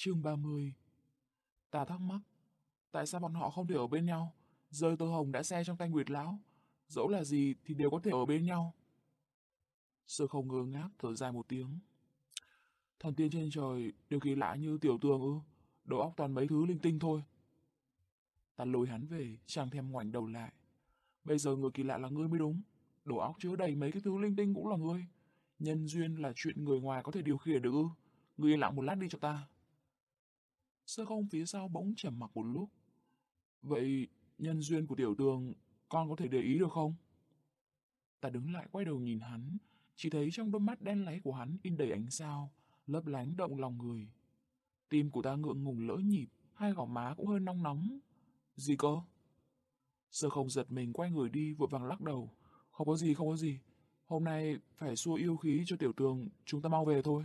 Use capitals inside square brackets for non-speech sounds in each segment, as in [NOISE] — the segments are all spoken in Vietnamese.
Chương 30 Ta thắc mắc, tại sao bọn họ không thể ở bên nhau? Rơi tơ hồng đã xe trong tay Nguyệt Lão, dẫu là gì thì đều có thể ở bên nhau. Sơ không ngơ ngác thở dài một tiếng. Thần tiên trên trời đều kỳ lạ như tiểu tường ư, đầu óc toàn mấy thứ linh tinh thôi. Ta lôi hắn về, chàng thèm ngoảnh đầu lại. Bây giờ người kỳ lạ là ngươi mới đúng, đầu óc chứa đầy mấy cái thứ linh tinh cũng là ngươi. Nhân duyên là chuyện người ngoài có thể điều khiển được ư, ngươi yên lặng một lát đi cho ta. Sơ không phía sau bỗng trầm mặc một lúc. Vậy nhân duyên của tiểu tường con có thể để ý được không? Ta đứng lại quay đầu nhìn hắn, chỉ thấy trong đôi mắt đen láy của hắn in đầy ánh sao, lấp lánh động lòng người. Tim của ta ngượng ngùng lỡ nhịp, hai gò má cũng hơi nóng nóng. Gì cơ? Sơ không giật mình quay người đi vội vàng lắc đầu. Không có gì, không có gì. Hôm nay phải xua yêu khí cho tiểu tường, chúng ta mau về thôi.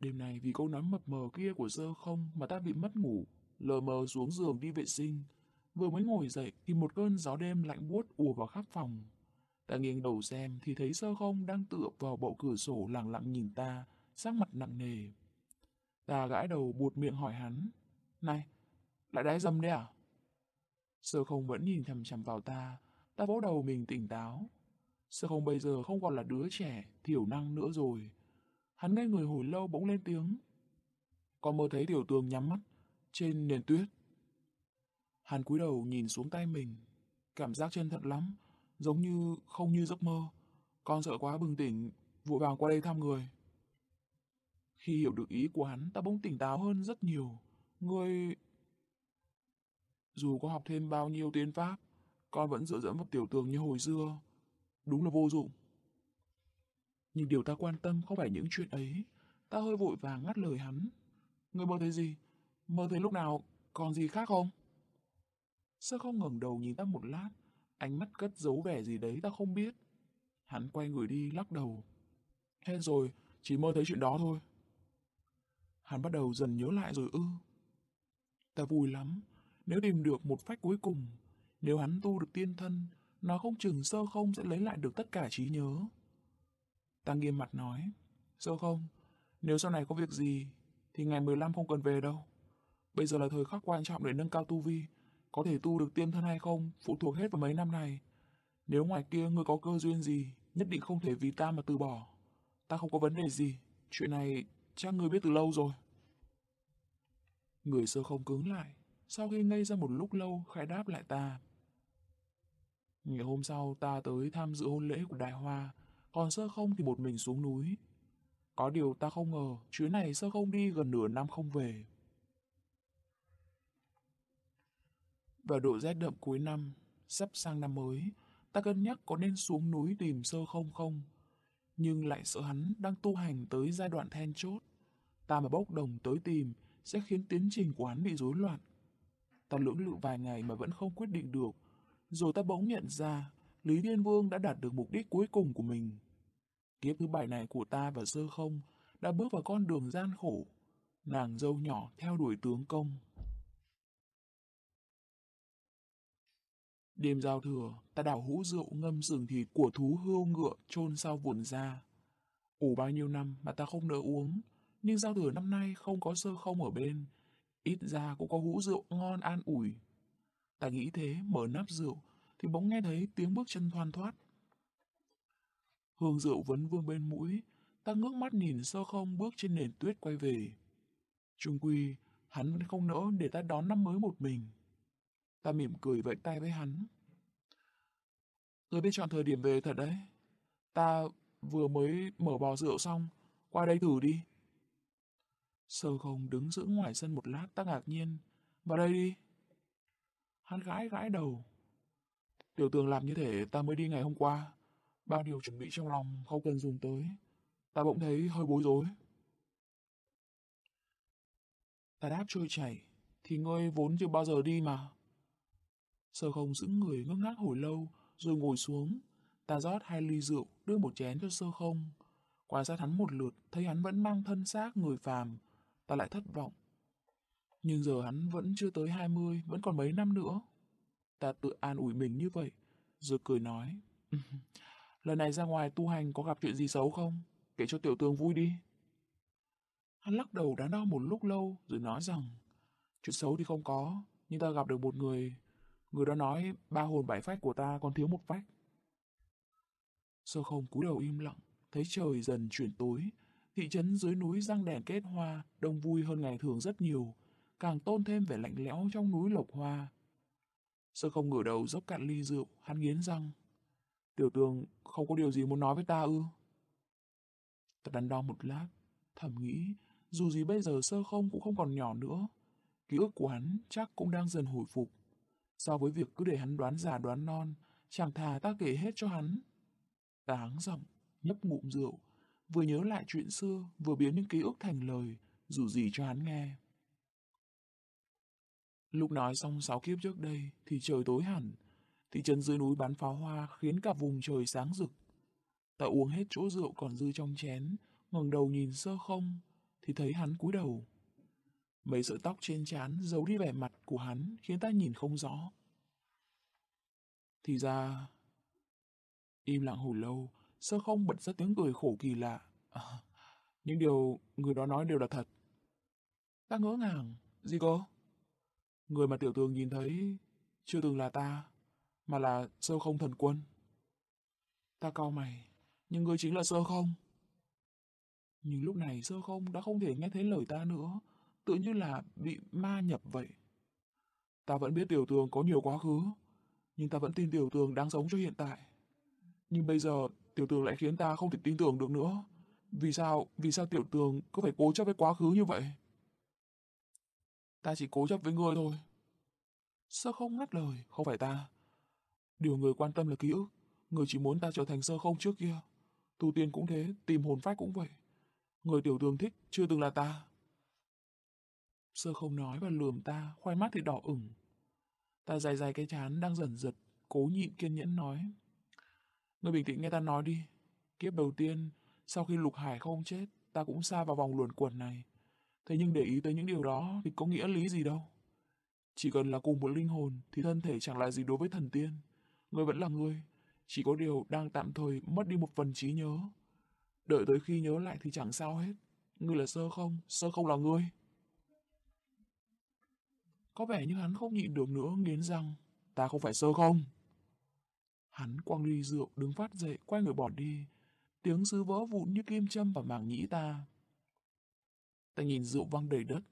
Đêm nay vì câu nói mập mờ kia của sơ không mà ta bị mất ngủ, lờ mờ xuống giường đi vệ sinh. Vừa mới ngồi dậy thì một cơn gió đêm lạnh buốt ùa vào khắp phòng. Ta nghiêng đầu xem thì thấy sơ không đang tựa vào bộ cửa sổ lặng lặng nhìn ta, sắc mặt nặng nề. Ta gãi đầu buột miệng hỏi hắn. Này, lại đái dâm đấy à? Sơ không vẫn nhìn chằm chằm vào ta, ta vỗ đầu mình tỉnh táo. Sơ không bây giờ không còn là đứa trẻ, thiểu năng nữa rồi. Hắn nghe người hồi lâu bỗng lên tiếng. Con mơ thấy tiểu tường nhắm mắt, trên nền tuyết. Hắn cúi đầu nhìn xuống tay mình, cảm giác chân thật lắm, giống như không như giấc mơ. Con sợ quá bừng tỉnh, vội vàng qua đây thăm người. Khi hiểu được ý của hắn, ta bỗng tỉnh táo hơn rất nhiều. Người... Dù có học thêm bao nhiêu tiến pháp, con vẫn dựa dẫm vào tiểu tường như hồi xưa. Đúng là vô dụng. Nhưng điều ta quan tâm không phải những chuyện ấy. Ta hơi vội vàng ngắt lời hắn. Người mơ thấy gì? Mơ thấy lúc nào còn gì khác không? Sơ không ngẩng đầu nhìn ta một lát, ánh mắt cất giấu vẻ gì đấy ta không biết. Hắn quay người đi lắc đầu. Hết rồi, chỉ mơ thấy chuyện đó thôi. Hắn bắt đầu dần nhớ lại rồi ư. Ta vui lắm, nếu tìm được một phách cuối cùng, nếu hắn tu được tiên thân, nó không chừng sơ không sẽ lấy lại được tất cả trí nhớ. Ta nghiêm mặt nói, sơ không, nếu sau này có việc gì, thì ngày 15 không cần về đâu. Bây giờ là thời khắc quan trọng để nâng cao tu vi, có thể tu được tiên thân hay không phụ thuộc hết vào mấy năm này. Nếu ngoài kia ngươi có cơ duyên gì, nhất định không thể vì ta mà từ bỏ. Ta không có vấn đề gì, chuyện này chắc ngươi biết từ lâu rồi. Người sơ không cứng lại, sau khi ngây ra một lúc lâu khai đáp lại ta. Ngày hôm sau ta tới tham dự hôn lễ của Đại Hoa, còn sơ không thì một mình xuống núi. Có điều ta không ngờ, chuyến này sơ không đi gần nửa năm không về. Vào độ rét đậm cuối năm, sắp sang năm mới, ta cân nhắc có nên xuống núi tìm sơ không không, nhưng lại sợ hắn đang tu hành tới giai đoạn then chốt. Ta mà bốc đồng tới tìm sẽ khiến tiến trình của hắn bị rối loạn. Ta lưỡng lự vài ngày mà vẫn không quyết định được, rồi ta bỗng nhận ra Lý Thiên Vương đã đạt được mục đích cuối cùng của mình. Kiếp thứ bảy này của ta và sơ không đã bước vào con đường gian khổ. Nàng dâu nhỏ theo đuổi tướng công. Đêm giao thừa, ta đảo hũ rượu ngâm sừng thịt của thú hươu ngựa chôn sau vườn ra. Ủ bao nhiêu năm mà ta không nỡ uống, nhưng giao thừa năm nay không có sơ không ở bên. Ít ra cũng có hũ rượu ngon an ủi. Ta nghĩ thế, mở nắp rượu, thì bỗng nghe thấy tiếng bước chân thoăn thoát. Hương rượu vấn vương bên mũi, ta ngước mắt nhìn sơ không bước trên nền tuyết quay về. Trung quy, hắn vẫn không nỡ để ta đón năm mới một mình. Ta mỉm cười vẫy tay với hắn. Người biết chọn thời điểm về thật đấy. Ta vừa mới mở bò rượu xong, qua đây thử đi. Sơ không đứng giữ ngoài sân một lát ta ngạc nhiên. Vào đây đi. Hắn gãi gãi đầu. Tiểu tường làm như thể ta mới đi ngày hôm qua. Bao điều chuẩn bị trong lòng không cần dùng tới. Ta bỗng thấy hơi bối rối. Ta đáp trôi chảy, thì ngươi vốn chưa bao giờ đi mà. Sơ không giữ người ngước ngác hồi lâu, rồi ngồi xuống. Ta rót hai ly rượu, đưa một chén cho sơ không. Quan sát hắn một lượt, thấy hắn vẫn mang thân xác người phàm. Ta lại thất vọng. Nhưng giờ hắn vẫn chưa tới hai mươi, vẫn còn mấy năm nữa. Ta tự an ủi mình như vậy, rồi cười nói. [LAUGHS] Lần này ra ngoài tu hành có gặp chuyện gì xấu không? Kể cho tiểu tường vui đi. Hắn lắc đầu đắn đo một lúc lâu rồi nói rằng chuyện xấu thì không có, nhưng ta gặp được một người. Người đó nói ba hồn bảy phách của ta còn thiếu một phách. Sơ không cúi đầu im lặng, thấy trời dần chuyển tối. Thị trấn dưới núi răng đèn kết hoa, đông vui hơn ngày thường rất nhiều, càng tôn thêm vẻ lạnh lẽo trong núi lộc hoa. Sơ không ngửa đầu dốc cạn ly rượu, hắn nghiến răng. Tiểu tường không có điều gì muốn nói với ta ư? Ta đắn đo một lát, thầm nghĩ, dù gì bây giờ sơ không cũng không còn nhỏ nữa. Ký ức của hắn chắc cũng đang dần hồi phục. So với việc cứ để hắn đoán già đoán non, chẳng thà ta kể hết cho hắn. Ta hắng giọng, nhấp ngụm rượu, vừa nhớ lại chuyện xưa, vừa biến những ký ức thành lời, dù gì cho hắn nghe. Lúc nói xong sáu kiếp trước đây thì trời tối hẳn, thị trấn dưới núi bắn pháo hoa khiến cả vùng trời sáng rực. Ta uống hết chỗ rượu còn dư trong chén, ngẩng đầu nhìn sơ không, thì thấy hắn cúi đầu. Mấy sợi tóc trên trán giấu đi vẻ mặt của hắn khiến ta nhìn không rõ. Thì ra... Im lặng hồi lâu, sơ không bật ra tiếng cười khổ kỳ lạ. À, những điều người đó nói đều là thật. Ta ngỡ ngàng. Gì cơ? Người mà tiểu tường nhìn thấy chưa từng là ta, mà là sơ không thần quân. Ta cau mày, nhưng ngươi chính là sơ không. Nhưng lúc này sơ không đã không thể nghe thấy lời ta nữa, tự như là bị ma nhập vậy. Ta vẫn biết tiểu tường có nhiều quá khứ, nhưng ta vẫn tin tiểu tường đang sống cho hiện tại. Nhưng bây giờ tiểu tường lại khiến ta không thể tin tưởng được nữa. Vì sao, vì sao tiểu tường cứ phải cố chấp với quá khứ như vậy? Ta chỉ cố chấp với ngươi thôi. Sơ không ngắt lời, không phải ta. Điều người quan tâm là ký ức. Người chỉ muốn ta trở thành sơ không trước kia. Tu tiên cũng thế, tìm hồn phách cũng vậy. Người tiểu đường thích chưa từng là ta. Sơ không nói và lườm ta, khoai mắt thì đỏ ửng. Ta dài dài cái chán đang dần giật, cố nhịn kiên nhẫn nói. Người bình tĩnh nghe ta nói đi. Kiếp đầu tiên, sau khi lục hải không chết, ta cũng xa vào vòng luồn quẩn này. Thế nhưng để ý tới những điều đó thì có nghĩa lý gì đâu. Chỉ cần là cùng một linh hồn thì thân thể chẳng là gì đối với thần tiên. Ngươi vẫn là ngươi, chỉ có điều đang tạm thời mất đi một phần trí nhớ. Đợi tới khi nhớ lại thì chẳng sao hết. Ngươi là sơ không, sơ không là ngươi. Có vẻ như hắn không nhịn được nữa, nghiến răng. Ta không phải sơ không. Hắn quăng ly rượu, đứng phát dậy, quay người bỏ đi. Tiếng sứ vỡ vụn như kim châm vào màng nhĩ ta. Ta nhìn rượu văng đầy đất.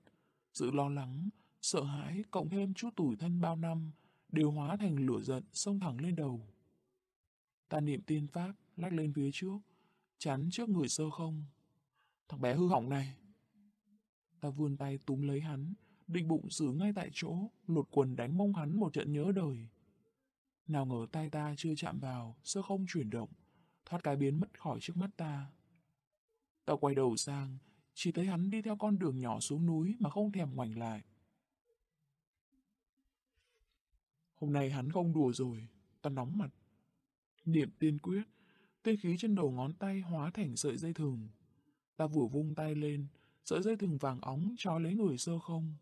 Sự lo lắng, sợ hãi cộng thêm chút tủi thân bao năm đều hóa thành lửa giận xông thẳng lên đầu. Ta niệm tiên pháp, lách lên phía trước, chắn trước người sơ không. Thằng bé hư hỏng này. Ta vươn tay túm lấy hắn, định bụng xử ngay tại chỗ, lột quần đánh mông hắn một trận nhớ đời. Nào ngờ tay ta chưa chạm vào, sơ không chuyển động, thoát cái biến mất khỏi trước mắt ta. Ta quay đầu sang, chỉ thấy hắn đi theo con đường nhỏ xuống núi mà không thèm ngoảnh lại. Hôm nay hắn không đùa rồi, ta nóng mặt. Niệm tiên quyết, tiên khí trên đầu ngón tay hóa thành sợi dây thừng. Ta vừa vung tay lên, sợi dây thừng vàng óng trói lấy người sơ không.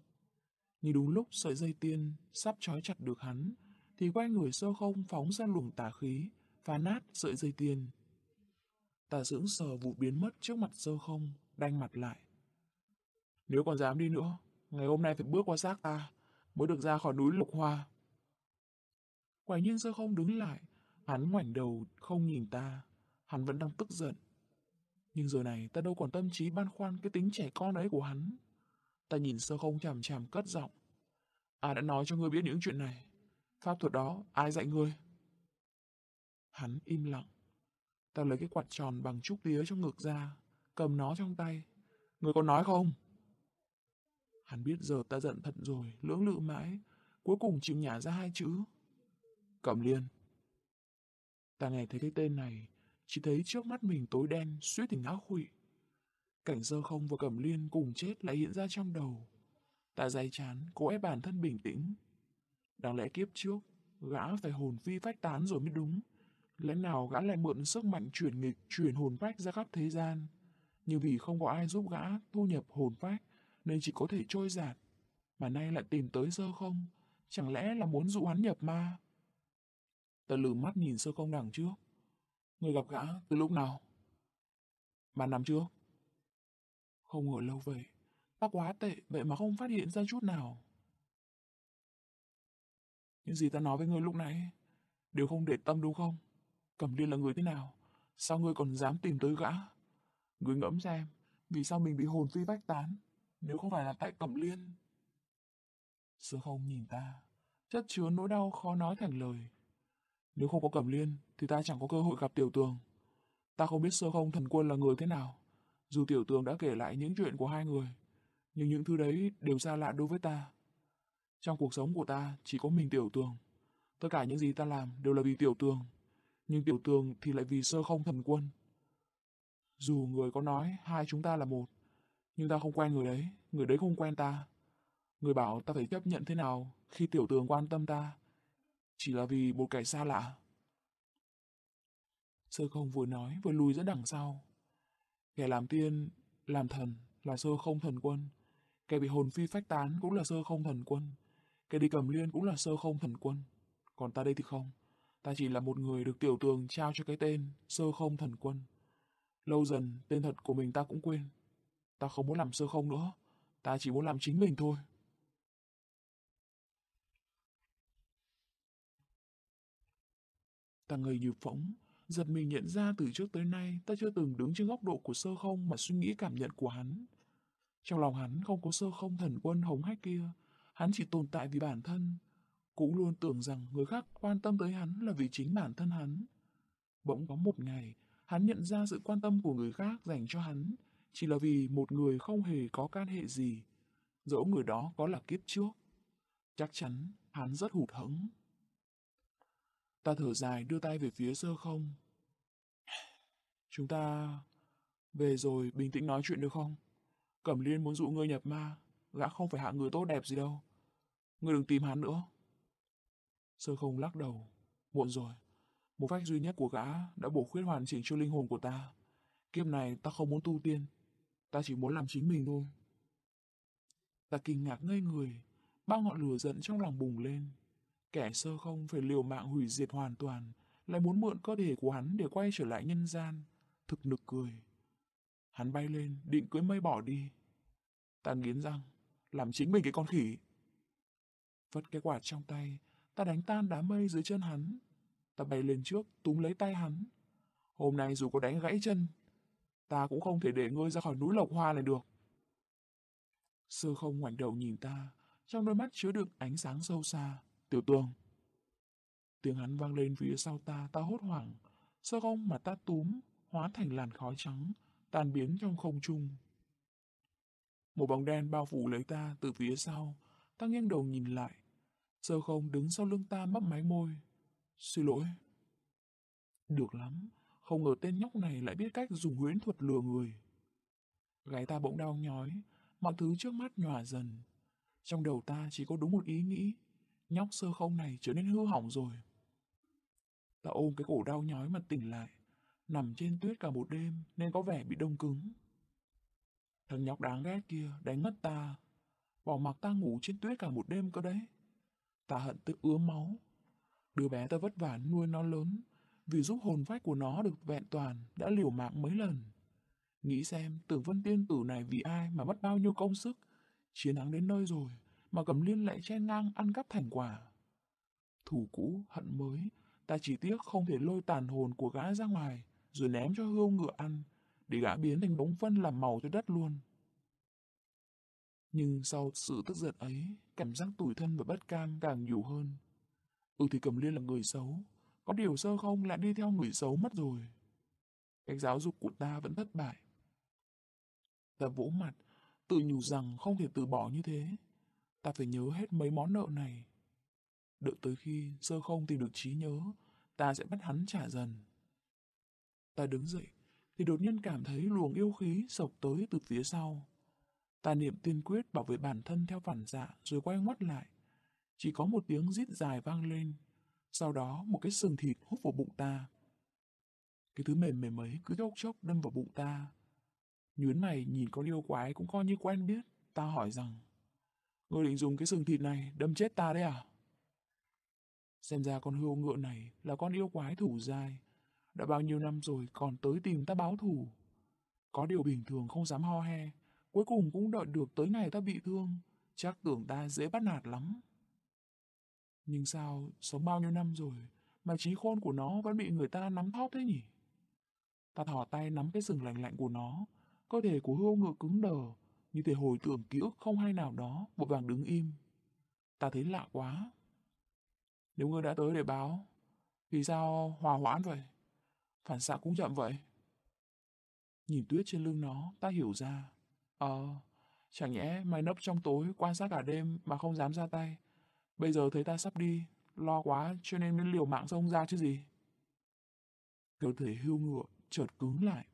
như đúng lúc sợi dây tiên sắp trói chặt được hắn, thì quay người sơ không phóng ra luồng tà khí, phá nát sợi dây tiên. Ta dưỡng sờ vụ biến mất trước mặt sơ không, đanh mặt lại. Nếu còn dám đi nữa, ngày hôm nay phải bước qua xác ta, mới được ra khỏi núi lục hoa. Quả nhiên sơ không đứng lại, hắn ngoảnh đầu không nhìn ta, hắn vẫn đang tức giận. Nhưng giờ này ta đâu còn tâm trí băn khoăn cái tính trẻ con đấy của hắn. Ta nhìn sơ không chằm chằm cất giọng. Ai đã nói cho ngươi biết những chuyện này? Pháp thuật đó, ai dạy ngươi? Hắn im lặng. Ta lấy cái quạt tròn bằng trúc tía trong ngực ra, cầm nó trong tay. người có nói không? Hắn biết giờ ta giận thật rồi, lưỡng lự mãi, cuối cùng chịu nhả ra hai chữ. Cẩm liên. Ta nghe thấy cái tên này, chỉ thấy trước mắt mình tối đen, suýt thì ngã khụy. Cảnh sơ không và cẩm liên cùng chết lại hiện ra trong đầu. Ta dày chán, cố ép bản thân bình tĩnh. Đáng lẽ kiếp trước, gã phải hồn phi phách tán rồi mới đúng. Lẽ nào gã lại mượn sức mạnh chuyển nghịch, chuyển hồn phách ra khắp thế gian. Nhưng vì không có ai giúp gã thu nhập hồn phách, nên chỉ có thể trôi giạt. Mà nay lại tìm tới sơ không, chẳng lẽ là muốn dụ hắn nhập ma? Ta lử mắt nhìn sơ không đằng trước. Người gặp gã từ lúc nào? Mà nằm trước. Không ngờ lâu vậy. Ta quá tệ, vậy mà không phát hiện ra chút nào. Những gì ta nói với ngươi lúc nãy, đều không để tâm đúng không? Cẩm Liên là người thế nào? Sao ngươi còn dám tìm tới gã? Người ngẫm xem, vì sao mình bị hồn phi bách tán? Nếu không phải là tại Cẩm Liên. Sơ không nhìn ta, chất chứa nỗi đau khó nói thành lời. Nếu không có Cẩm Liên, thì ta chẳng có cơ hội gặp Tiểu Tường. Ta không biết sơ không thần quân là người thế nào. Dù Tiểu Tường đã kể lại những chuyện của hai người, nhưng những thứ đấy đều xa lạ đối với ta. Trong cuộc sống của ta chỉ có mình Tiểu Tường. Tất cả những gì ta làm đều là vì Tiểu Tường. Nhưng Tiểu Tường thì lại vì sơ không thần quân. Dù người có nói hai chúng ta là một, nhưng ta không quen người đấy, người đấy không quen ta. Người bảo ta phải chấp nhận thế nào khi Tiểu Tường quan tâm ta, chỉ là vì một kẻ xa lạ. Sơ không vừa nói vừa lùi ra đằng sau. Kẻ làm tiên, làm thần là sơ không thần quân. Kẻ bị hồn phi phách tán cũng là sơ không thần quân. Kẻ đi cầm liên cũng là sơ không thần quân. Còn ta đây thì không. Ta chỉ là một người được tiểu tường trao cho cái tên sơ không thần quân. Lâu dần, tên thật của mình ta cũng quên. Ta không muốn làm sơ không nữa. Ta chỉ muốn làm chính mình thôi. Ta ngây như phỗng, giật mình nhận ra từ trước tới nay ta chưa từng đứng trên góc độ của sơ không mà suy nghĩ cảm nhận của hắn. Trong lòng hắn không có sơ không thần quân hống hách kia, hắn chỉ tồn tại vì bản thân, cũng luôn tưởng rằng người khác quan tâm tới hắn là vì chính bản thân hắn. Bỗng có một ngày, hắn nhận ra sự quan tâm của người khác dành cho hắn chỉ là vì một người không hề có can hệ gì, dẫu người đó có là kiếp trước. Chắc chắn hắn rất hụt hẫng. Ta thở dài đưa tay về phía sơ không. Chúng ta về rồi bình tĩnh nói chuyện được không? Cẩm Liên muốn dụ ngươi nhập ma, gã không phải hạ người tốt đẹp gì đâu. Ngươi đừng tìm hắn nữa. Sơ không lắc đầu. Muộn rồi. Một phách duy nhất của gã đã bổ khuyết hoàn chỉnh cho linh hồn của ta. Kiếp này ta không muốn tu tiên. Ta chỉ muốn làm chính mình thôi. Ta kinh ngạc ngây người. Bao ngọn lửa giận trong lòng bùng lên. Kẻ sơ không phải liều mạng hủy diệt hoàn toàn, lại muốn mượn cơ thể của hắn để quay trở lại nhân gian. Thực nực cười. Hắn bay lên, định cưới mây bỏ đi. Ta nghiến răng, làm chính mình cái con khỉ. Vất cái quạt trong tay, ta đánh tan đám mây dưới chân hắn. Ta bay lên trước, túm lấy tay hắn. Hôm nay dù có đánh gãy chân, ta cũng không thể để ngươi ra khỏi núi lộc hoa này được. Sơ không ngoảnh đầu nhìn ta, trong đôi mắt chứa đựng ánh sáng sâu xa. Tiểu tường. Tiếng hắn vang lên phía sau ta, ta hốt hoảng. Sơ không mà ta túm, hóa thành làn khói trắng, tan biến trong không trung. Một bóng đen bao phủ lấy ta từ phía sau, ta nghiêng đầu nhìn lại. Sơ không đứng sau lưng ta mấp máy môi. Xin lỗi. Được lắm, không ngờ tên nhóc này lại biết cách dùng huyễn thuật lừa người. gái ta bỗng đau nhói, mọi thứ trước mắt nhòa dần. Trong đầu ta chỉ có đúng một ý nghĩ, nhóc sơ không này trở nên hư hỏng rồi. Ta ôm cái cổ đau nhói mà tỉnh lại, nằm trên tuyết cả một đêm nên có vẻ bị đông cứng. Thằng nhóc đáng ghét kia đánh mất ta, bỏ mặc ta ngủ trên tuyết cả một đêm cơ đấy. Ta hận tới ứa máu. Đứa bé ta vất vả nuôi nó lớn, vì giúp hồn phách của nó được vẹn toàn đã liều mạng mấy lần. Nghĩ xem tưởng vân tiên tử này vì ai mà mất bao nhiêu công sức, chiến thắng đến nơi rồi, mà cầm liên lại chen ngang ăn cắp thành quả. Thủ cũ, hận mới, ta chỉ tiếc không thể lôi tàn hồn của gã ra ngoài, rồi ném cho hươu ngựa ăn, để gã biến thành đống phân làm màu cho đất luôn. Nhưng sau sự tức giận ấy, cảm giác tủi thân và bất cam càng nhiều hơn. Ừ thì cầm liên là người xấu, có điều sơ không lại đi theo người xấu mất rồi. Cách giáo dục của ta vẫn thất bại. Ta vỗ mặt, tự nhủ rằng không thể từ bỏ như thế. Ta phải nhớ hết mấy món nợ này. Đợi tới khi sơ không tìm được trí nhớ, ta sẽ bắt hắn trả dần. Ta đứng dậy, thì đột nhiên cảm thấy luồng yêu khí sộc tới từ phía sau. Ta niệm tiên quyết bảo vệ bản thân theo phản dạ rồi quay ngoắt lại. Chỉ có một tiếng rít dài vang lên. Sau đó một cái sừng thịt hút vào bụng ta. Cái thứ mềm mềm ấy cứ chốc chốc đâm vào bụng ta. Nhuyến này nhìn con yêu quái cũng coi như quen biết. Ta hỏi rằng, ngươi định dùng cái sừng thịt này đâm chết ta đấy à? Xem ra con hươu ngựa này là con yêu quái thủ dai. Đã bao nhiêu năm rồi còn tới tìm ta báo thù. Có điều bình thường không dám ho he, Cuối cùng cũng đợi được tới ngày ta bị thương, chắc tưởng ta dễ bắt nạt lắm. Nhưng sao, sống bao nhiêu năm rồi, mà trí khôn của nó vẫn bị người ta nắm thóp thế nhỉ? Ta thỏ tay nắm cái sừng lạnh lạnh của nó, cơ thể của hươu ngựa cứng đờ, như thể hồi tưởng ký ức không hay nào đó, vội vàng đứng im. Ta thấy lạ quá. Nếu ngươi đã tới để báo, vì sao hòa hoãn vậy? Phản xạ cũng chậm vậy. Nhìn tuyết trên lưng nó, ta hiểu ra. Ờ, chẳng nhẽ mày nấp trong tối quan sát cả đêm mà không dám ra tay. Bây giờ thấy ta sắp đi, lo quá cho nên mới liều mạng xông ra chứ gì. Cơ thể hưu ngựa chợt cứng lại.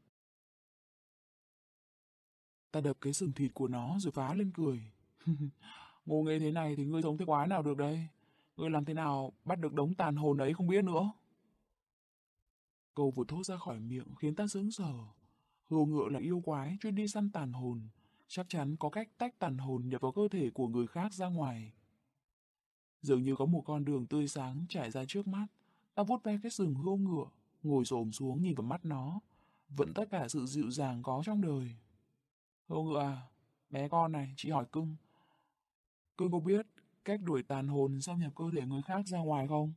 Ta đập cái sừng thịt của nó rồi phá lên cười. [LAUGHS] Ngô nghê thế này thì ngươi sống thế quái nào được đây? Ngươi làm thế nào bắt được đống tàn hồn ấy không biết nữa. Câu vừa thốt ra khỏi miệng khiến ta sướng sờ. Hưu ngựa là yêu quái chuyên đi săn tàn hồn. Chắc chắn có cách tách tàn hồn nhập vào cơ thể của người khác ra ngoài. Dường như có một con đường tươi sáng trải ra trước mắt. Ta vuốt ve cái sừng hươu ngựa, ngồi xổm xuống nhìn vào mắt nó. Vẫn tất cả sự dịu dàng có trong đời. Hươu ngựa à, bé con này, chị hỏi cưng. Cưng có biết cách đuổi tàn hồn xâm nhập cơ thể người khác ra ngoài không?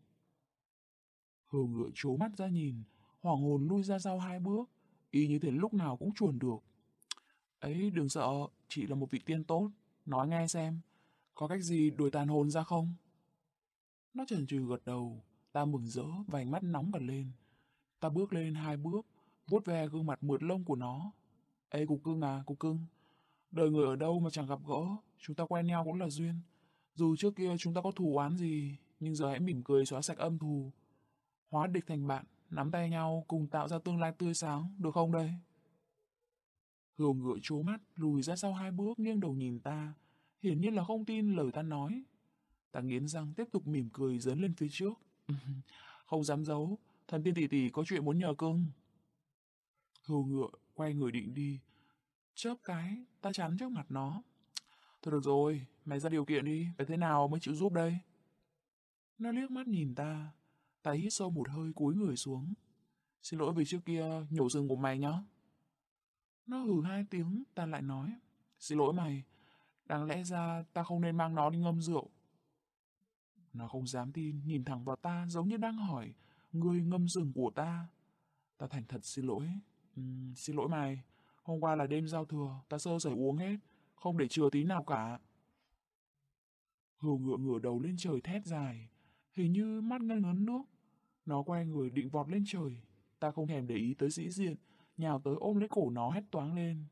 Hươu ngựa trố mắt ra nhìn, hoàng hồn lui ra sau hai bước, y như thể lúc nào cũng chuồn được. Ấy đừng sợ, chị là một vị tiên tốt, nói nghe xem, có cách gì đuổi tàn hồn ra không? Nó chần chừ gật đầu, ta mừng rỡ và ánh mắt nóng bật lên. Ta bước lên hai bước, vuốt ve gương mặt mượt lông của nó. Ê cục cưng à, cục cưng, đời người ở đâu mà chẳng gặp gỡ, chúng ta quen nhau cũng là duyên. Dù trước kia chúng ta có thù oán gì, nhưng giờ hãy mỉm cười xóa sạch âm thù. Hóa địch thành bạn, nắm tay nhau cùng tạo ra tương lai tươi sáng, được không đây? Hươu ngựa trố mắt, lùi ra sau hai bước nghiêng đầu nhìn ta, hiển nhiên là không tin lời ta nói. Ta nghiến răng tiếp tục mỉm cười dấn lên phía trước. không dám giấu, thần tiên tỷ tỷ có chuyện muốn nhờ cưng. Hươu ngựa quay người định đi. Chớp cái, ta chắn trước mặt nó. Thôi được rồi, mày ra điều kiện đi, phải thế nào mới chịu giúp đây? Nó liếc mắt nhìn ta, ta hít sâu một hơi cúi người xuống. Xin lỗi vì trước kia nhổ rừng của mày nhá. Nó hừ hai tiếng, ta lại nói. Xin lỗi mày, đáng lẽ ra ta không nên mang nó đi ngâm rượu. Nó không dám tin, nhìn thẳng vào ta giống như đang hỏi, người ngâm rừng của ta. Ta thành thật xin lỗi. Uhm, xin lỗi mày, hôm qua là đêm giao thừa, ta sơ sẩy uống hết, không để chừa tí nào cả. Hưu ngựa ngửa đầu lên trời thét dài, hình như mắt ngân ngấn nước. Nó quay người định vọt lên trời. Ta không thèm để ý tới sĩ diện, nhào tới ôm lấy cổ nó hét toáng lên.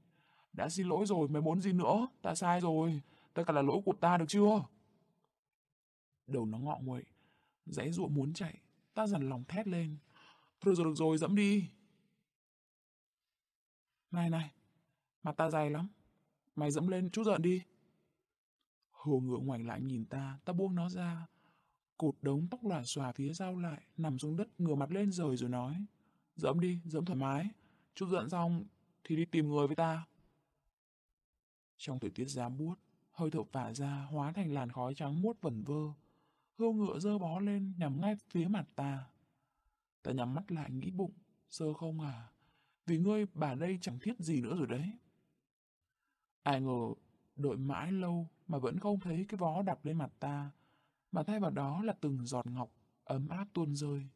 Đã xin lỗi rồi, mày muốn gì nữa? Ta sai rồi, tất cả là lỗi của ta được chưa? Đầu nó ngọ nguậy, dãy ruộng muốn chạy, ta dằn lòng thét lên. Thôi rồi được rồi, dẫm đi. Này này, mặt ta dày lắm, mày dẫm lên chút giận đi. Hồ ngựa ngoảnh lại nhìn ta, ta buông nó ra. Cột đống tóc lòa xòa phía sau lại, nằm xuống đất ngửa mặt lên rời rồi nói. Dẫm đi, dẫm thoải mái. Chút giận xong thì đi tìm người với ta. Trong thời tiết giá buốt, hơi thở phả ra hóa thành làn khói trắng muốt vẩn vơ. Hươu ngựa dơ bó lên nhằm ngay phía mặt ta. Ta nhắm mắt lại nghĩ bụng, sơ không à, vì ngươi bà đây chẳng thiết gì nữa rồi đấy. Ai ngờ, đợi mãi lâu mà vẫn không thấy cái vó đập lên mặt ta, mà thay vào đó là từng giọt ngọc ấm áp tuôn rơi.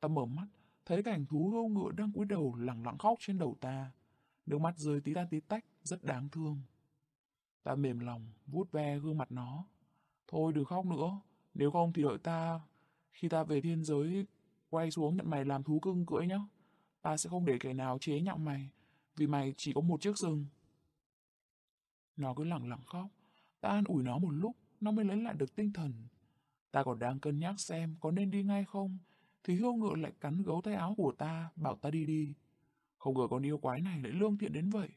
Ta mở mắt, thấy cảnh thú hươu ngựa đang cúi đầu lặng lặng khóc trên đầu ta. Nước mắt rơi tí ta tí tách, rất đáng thương. Ta mềm lòng, vuốt ve gương mặt nó. Thôi đừng khóc nữa, nếu không thì đợi ta, khi ta về thiên giới, quay xuống nhận mày làm thú cưng cưỡi nhá. Ta sẽ không để kẻ nào chế nhạo mày, vì mày chỉ có một chiếc rừng. Nó cứ lặng lặng khóc, ta an ủi nó một lúc, nó mới lấy lại được tinh thần. Ta còn đang cân nhắc xem có nên đi ngay không, thì hươu ngựa lại cắn gấu tay áo của ta, bảo ta đi đi. Không ngờ con yêu quái này lại lương thiện đến vậy.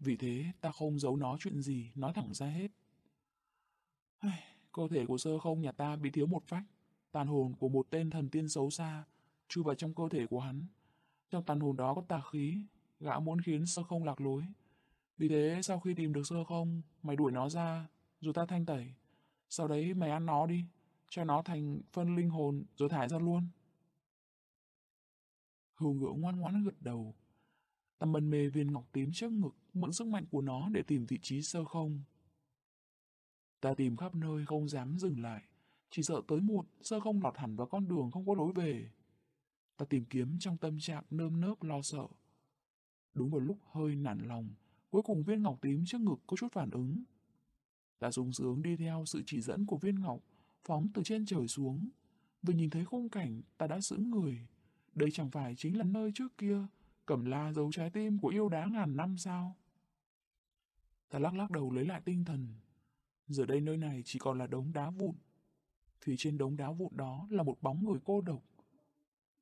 Vì thế, ta không giấu nó chuyện gì, nói thẳng ra hết. Ai, cơ thể của sơ không nhà ta bị thiếu một phách. Tàn hồn của một tên thần tiên xấu xa, chui vào trong cơ thể của hắn. Trong tàn hồn đó có tà khí, gã muốn khiến sơ không lạc lối. Vì thế, sau khi tìm được sơ không, mày đuổi nó ra, rồi ta thanh tẩy. Sau đấy mày ăn nó đi, cho nó thành phân linh hồn rồi thải ra luôn. Hưu ngựa ngoan ngoãn gật đầu. Tầm mân mê viên ngọc tím trước ngực, mượn sức mạnh của nó để tìm vị trí sơ không. Ta tìm khắp nơi không dám dừng lại, chỉ sợ tới muộn sơ không lọt hẳn vào con đường không có lối về. Ta tìm kiếm trong tâm trạng nơm nớp lo sợ. Đúng vào lúc hơi nản lòng, cuối cùng viên ngọc tím trước ngực có chút phản ứng. Ta sung sướng đi theo sự chỉ dẫn của viên ngọc, phóng từ trên trời xuống. Vừa nhìn thấy khung cảnh, ta đã sững người. Đây chẳng phải chính là nơi trước kia, cẩm la giấu trái tim của yêu đá ngàn năm sao? Ta lắc lắc đầu lấy lại tinh thần. Giờ đây nơi này chỉ còn là đống đá vụn. Phía trên đống đá vụn đó là một bóng người cô độc.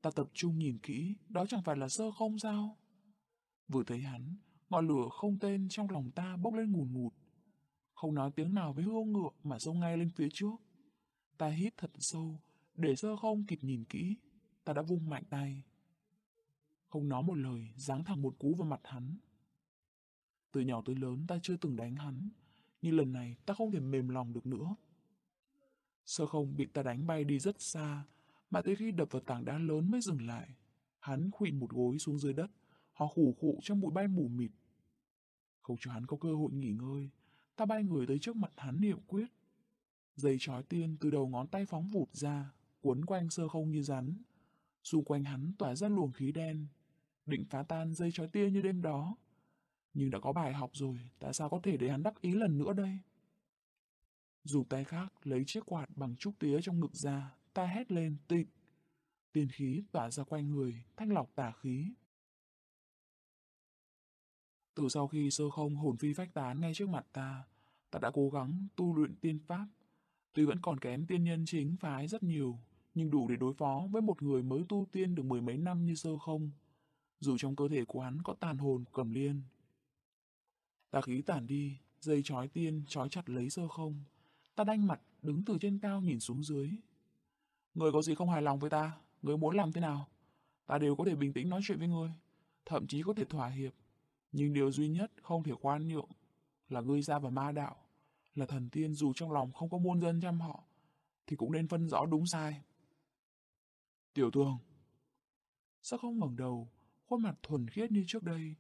Ta tập trung nhìn kỹ, đó chẳng phải là sơ không sao? Vừa thấy hắn, ngọn lửa không tên trong lòng ta bốc lên ngùn ngụt. Không nói tiếng nào với hương ngựa mà xông ngay lên phía trước. Ta hít thật sâu, để sơ không kịp nhìn kỹ. Ta đã vung mạnh tay. Không nói một lời, giáng thẳng một cú vào mặt hắn. Từ nhỏ tới lớn ta chưa từng đánh hắn, nhưng lần này ta không thể mềm lòng được nữa. Sơ không bị ta đánh bay đi rất xa, mà tới khi đập vào tảng đá lớn mới dừng lại. Hắn khuỵu một gối xuống dưới đất, họ khủ khụ trong bụi bay mù mịt. Không cho hắn có cơ hội nghỉ ngơi, ta bay người tới trước mặt hắn niệm quyết. Dây trói tiên từ đầu ngón tay phóng vụt ra, cuốn quanh sơ không như rắn. Xung quanh hắn tỏa ra luồng khí đen, định phá tan dây trói tia như đêm đó. Nhưng đã có bài học rồi, tại sao có thể để hắn đắc ý lần nữa đây? Dùng tay khác lấy chiếc quạt bằng trúc tía trong ngực ra, ta hét lên tịnh. Tiên khí tỏa ra quanh người, thanh lọc tà khí. Từ sau khi sơ không hồn phi phách tán ngay trước mặt ta, ta đã cố gắng tu luyện tiên pháp. Tuy vẫn còn kém tiên nhân chính phái rất nhiều, nhưng đủ để đối phó với một người mới tu tiên được mười mấy năm như sơ không. Dù trong cơ thể của hắn có tàn hồn cầm liên. Tà khí tản đi, dây chói tiên chói chặt lấy sơ không. Ta đanh mặt, đứng từ trên cao nhìn xuống dưới. Người có gì không hài lòng với ta, người muốn làm thế nào? Ta đều có thể bình tĩnh nói chuyện với người, thậm chí có thể thỏa hiệp. Nhưng điều duy nhất không thể khoan nhượng là ngươi ra vào ma đạo, là thần tiên dù trong lòng không có muôn dân chăm họ, thì cũng nên phân rõ đúng sai. Tiểu tường Sao không ngẩng đầu, khuôn mặt thuần khiết như trước đây,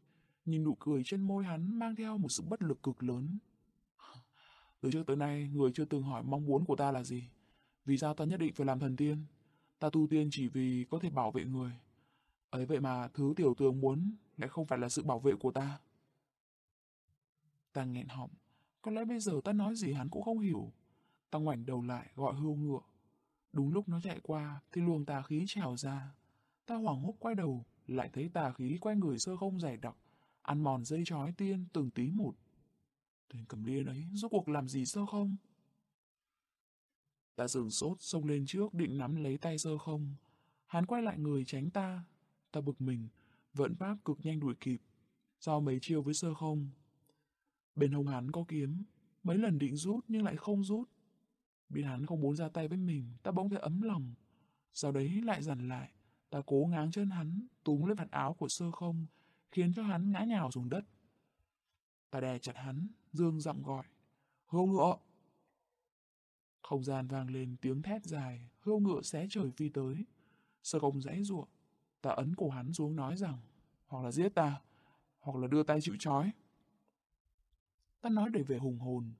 nhìn nụ cười trên môi hắn mang theo một sự bất lực cực lớn. Từ trước tới nay, người chưa từng hỏi mong muốn của ta là gì. Vì sao ta nhất định phải làm thần tiên? Ta tu tiên chỉ vì có thể bảo vệ người. Ấy vậy mà thứ tiểu tường muốn lại không phải là sự bảo vệ của ta. Ta nghẹn họng, có lẽ bây giờ ta nói gì hắn cũng không hiểu. Ta ngoảnh đầu lại gọi hưu ngựa. Đúng lúc nó chạy qua thì luồng tà khí trèo ra. Ta hoảng hốt quay đầu, lại thấy tà khí quay người sơ không dày đặc, ăn mòn dây chói tiên từng tí một. Tên cầm liên ấy rốt cuộc làm gì sơ không? Ta dừng sốt xông lên trước định nắm lấy tay sơ không. Hắn quay lại người tránh ta. Ta bực mình, vẫn pháp cực nhanh đuổi kịp. Do mấy chiêu với sơ không. Bên hông hắn có kiếm, mấy lần định rút nhưng lại không rút. Biết hắn không muốn ra tay với mình, ta bỗng thấy ấm lòng. Sau đấy lại dằn lại, ta cố ngáng chân hắn, túm lên vạt áo của sơ không, khiến cho hắn ngã nhào xuống đất. Ta đè chặt hắn, dương giọng gọi. Hưu ngựa! Không gian vang lên tiếng thét dài, hưu ngựa xé trời phi tới. Sơ công dãy ruộng, ta ấn cổ hắn xuống nói rằng, hoặc là giết ta, hoặc là đưa tay chịu trói. Ta nói để về hùng hồn,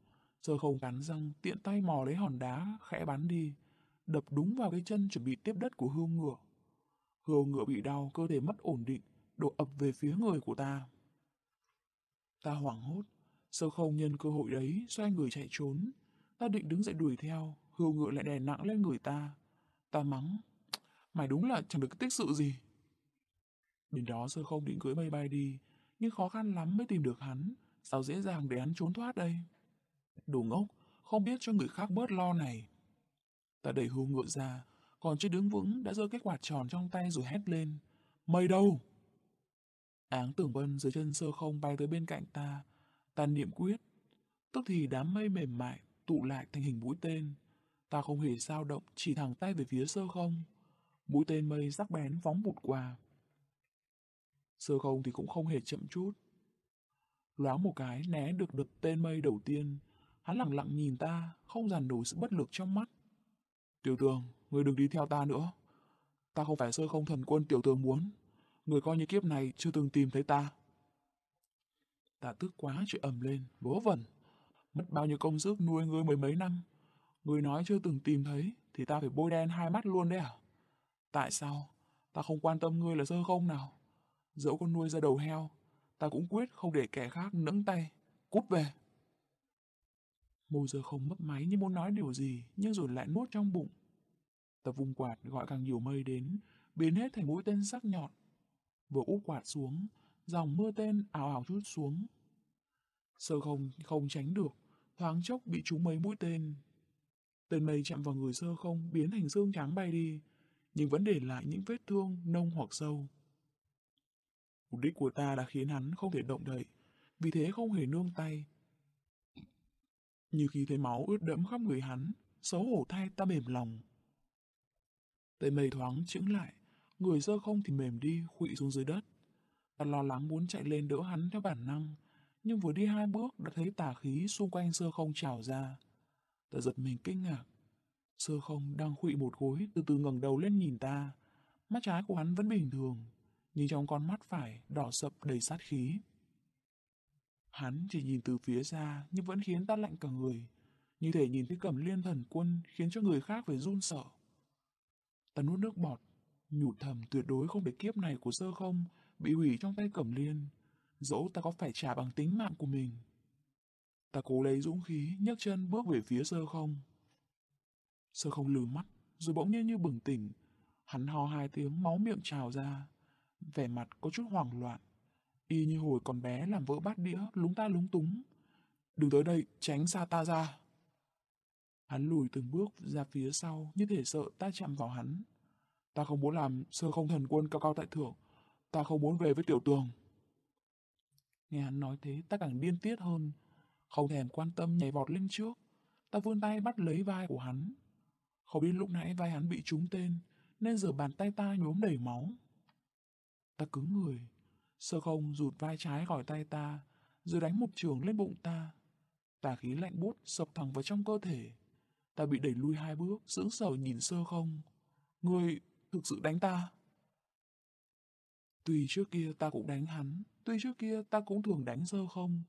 sơ không cắn răng tiện tay mò lấy hòn đá khẽ bắn đi, đập đúng vào cái chân chuẩn bị tiếp đất của hưu ngựa. Hưu ngựa bị đau, cơ thể mất ổn định, đổ ập về phía người của ta. Ta hoảng hốt, sơ không nhân cơ hội đấy, xoay người chạy trốn. Ta định đứng dậy đuổi theo, hưu ngựa lại đè nặng lên người ta. Ta mắng, mày đúng là chẳng được tích sự gì. Đến đó sơ không định cưỡi bay bay đi, nhưng khó khăn lắm mới tìm được hắn, sao dễ dàng để hắn trốn thoát đây. Đồ ngốc, không biết cho người khác bớt lo này. Ta đẩy hưu ngựa ra, còn chưa đứng vững đã giơ cái quạt tròn trong tay rồi hét lên. Mây đâu? Áng tưởng vân dưới chân sơ không bay tới bên cạnh ta, ta niệm quyết. Tức thì đám mây mềm mại tụ lại thành hình mũi tên. Ta không hề sao động, chỉ thẳng tay về phía sơ không. Mũi tên mây sắc bén phóng vụt qua. Sơ không thì cũng không hề chậm chút. Loáng một cái né được đợt tên mây đầu tiên. Hắn lặng lặng nhìn ta, không dàn nổi sự bất lực trong mắt. Tiểu tường, người đừng đi theo ta nữa. Ta không phải sơ không thần quân tiểu tường muốn. Người coi như kiếp này chưa từng tìm thấy ta. Ta tức quá chửi ầm lên, vớ vẩn. Mất bao nhiêu công sức nuôi ngươi mười mấy năm. Ngươi nói chưa từng tìm thấy, thì ta phải bôi đen hai mắt luôn đấy à? Tại sao? Ta không quan tâm ngươi là sơ không nào. Dẫu con nuôi ra đầu heo, ta cũng quyết không để kẻ khác nẫng tay. Cút về. Môi giờ không mấp máy như muốn nói điều gì, nhưng rồi lại nuốt trong bụng. Ta vung quạt gọi càng nhiều mây đến, biến hết thành mũi tên sắc nhọn. Vừa úp quạt xuống, dòng mưa tên ảo ảo chút xuống. Sơ không không tránh được, thoáng chốc bị trúng mấy mũi tên. Tên mây chạm vào người sơ không biến thành xương trắng bay đi, nhưng vẫn để lại những vết thương nông hoặc sâu. Mục đích của ta đã khiến hắn không thể động đậy, vì thế không hề nương tay. Như khi thấy máu ướt đẫm khắp người hắn, xấu hổ thay ta mềm lòng. Tên mây thoáng chững lại, người sơ không thì mềm đi, khụy xuống dưới đất. Ta lo lắng muốn chạy lên đỡ hắn theo bản năng, nhưng vừa đi hai bước đã thấy tà khí xung quanh sơ không trào ra. Ta giật mình kinh ngạc. Sơ không đang khụy một gối từ từ ngẩng đầu lên nhìn ta. Mắt trái của hắn vẫn bình thường, nhưng trong con mắt phải đỏ sậm đầy sát khí. Hắn chỉ nhìn từ phía xa nhưng vẫn khiến ta lạnh cả người, như thể nhìn thấy cẩm liên thần quân khiến cho người khác phải run sợ. Ta nuốt nước bọt, nhủ thầm tuyệt đối không để kiếp này của sơ không bị hủy trong tay cẩm liên, dẫu ta có phải trả bằng tính mạng của mình. Ta cố lấy dũng khí, nhấc chân bước về phía sơ không. Sơ không lừ mắt, rồi bỗng nhiên như bừng tỉnh. Hắn ho hai tiếng, máu miệng trào ra. Vẻ mặt có chút hoảng loạn. Y như hồi còn bé làm vỡ bát đĩa, lúng ta lúng túng. Đừng tới đây, tránh xa ta ra. Hắn lùi từng bước ra phía sau, như thể sợ ta chạm vào hắn. Ta không muốn làm sơ không thần quân cao cao tại thượng. Ta không muốn về với tiểu tường. Nghe hắn nói thế, ta càng điên tiết hơn. Không thèm quan tâm nhảy vọt lên trước. Ta vươn tay bắt lấy vai của hắn. Không biết lúc nãy vai hắn bị trúng tên, nên giờ bàn tay ta nhuốm đầy máu. Ta cứng người. Sơ không rụt vai trái khỏi tay ta, rồi đánh một trường lên bụng ta. Tà khí lạnh bút sập thẳng vào trong cơ thể. Ta bị đẩy lui hai bước, sững sờ nhìn sơ không. người thực sự đánh ta. Tuy trước kia ta cũng đánh hắn, tuy trước kia ta cũng thường đánh sơ không,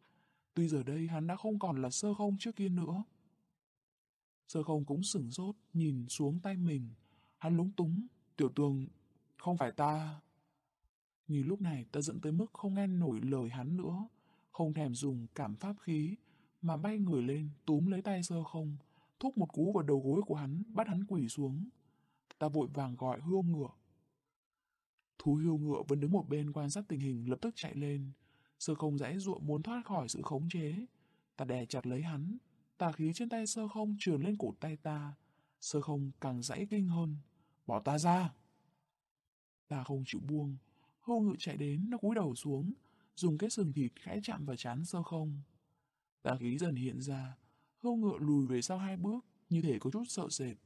tuy giờ đây hắn đã không còn là sơ không trước kia nữa. Sơ không cũng sửng sốt, nhìn xuống tay mình, hắn lúng túng, tiểu tường, không phải ta. Như lúc này ta dẫn tới mức không nghe nổi lời hắn nữa, không thèm dùng cảm pháp khí, mà bay người lên, túm lấy tay sơ không, thúc một cú vào đầu gối của hắn, bắt hắn quỳ xuống. Ta vội vàng gọi hươu ngựa. Thú hươu ngựa vẫn đứng một bên quan sát tình hình lập tức chạy lên. Sơ không dãy ruộng muốn thoát khỏi sự khống chế. Ta đè chặt lấy hắn. Tà khí trên tay sơ không trườn lên cổ tay ta. Sơ không càng dãy kinh hơn. Bỏ ta ra. Ta không chịu buông. Hưu ngựa chạy đến, nó cúi đầu xuống. Dùng cái sừng thịt khẽ chạm vào chán sơ không. Tà khí dần hiện ra. Hưu ngựa lùi về sau hai bước, như thể có chút sợ sệt.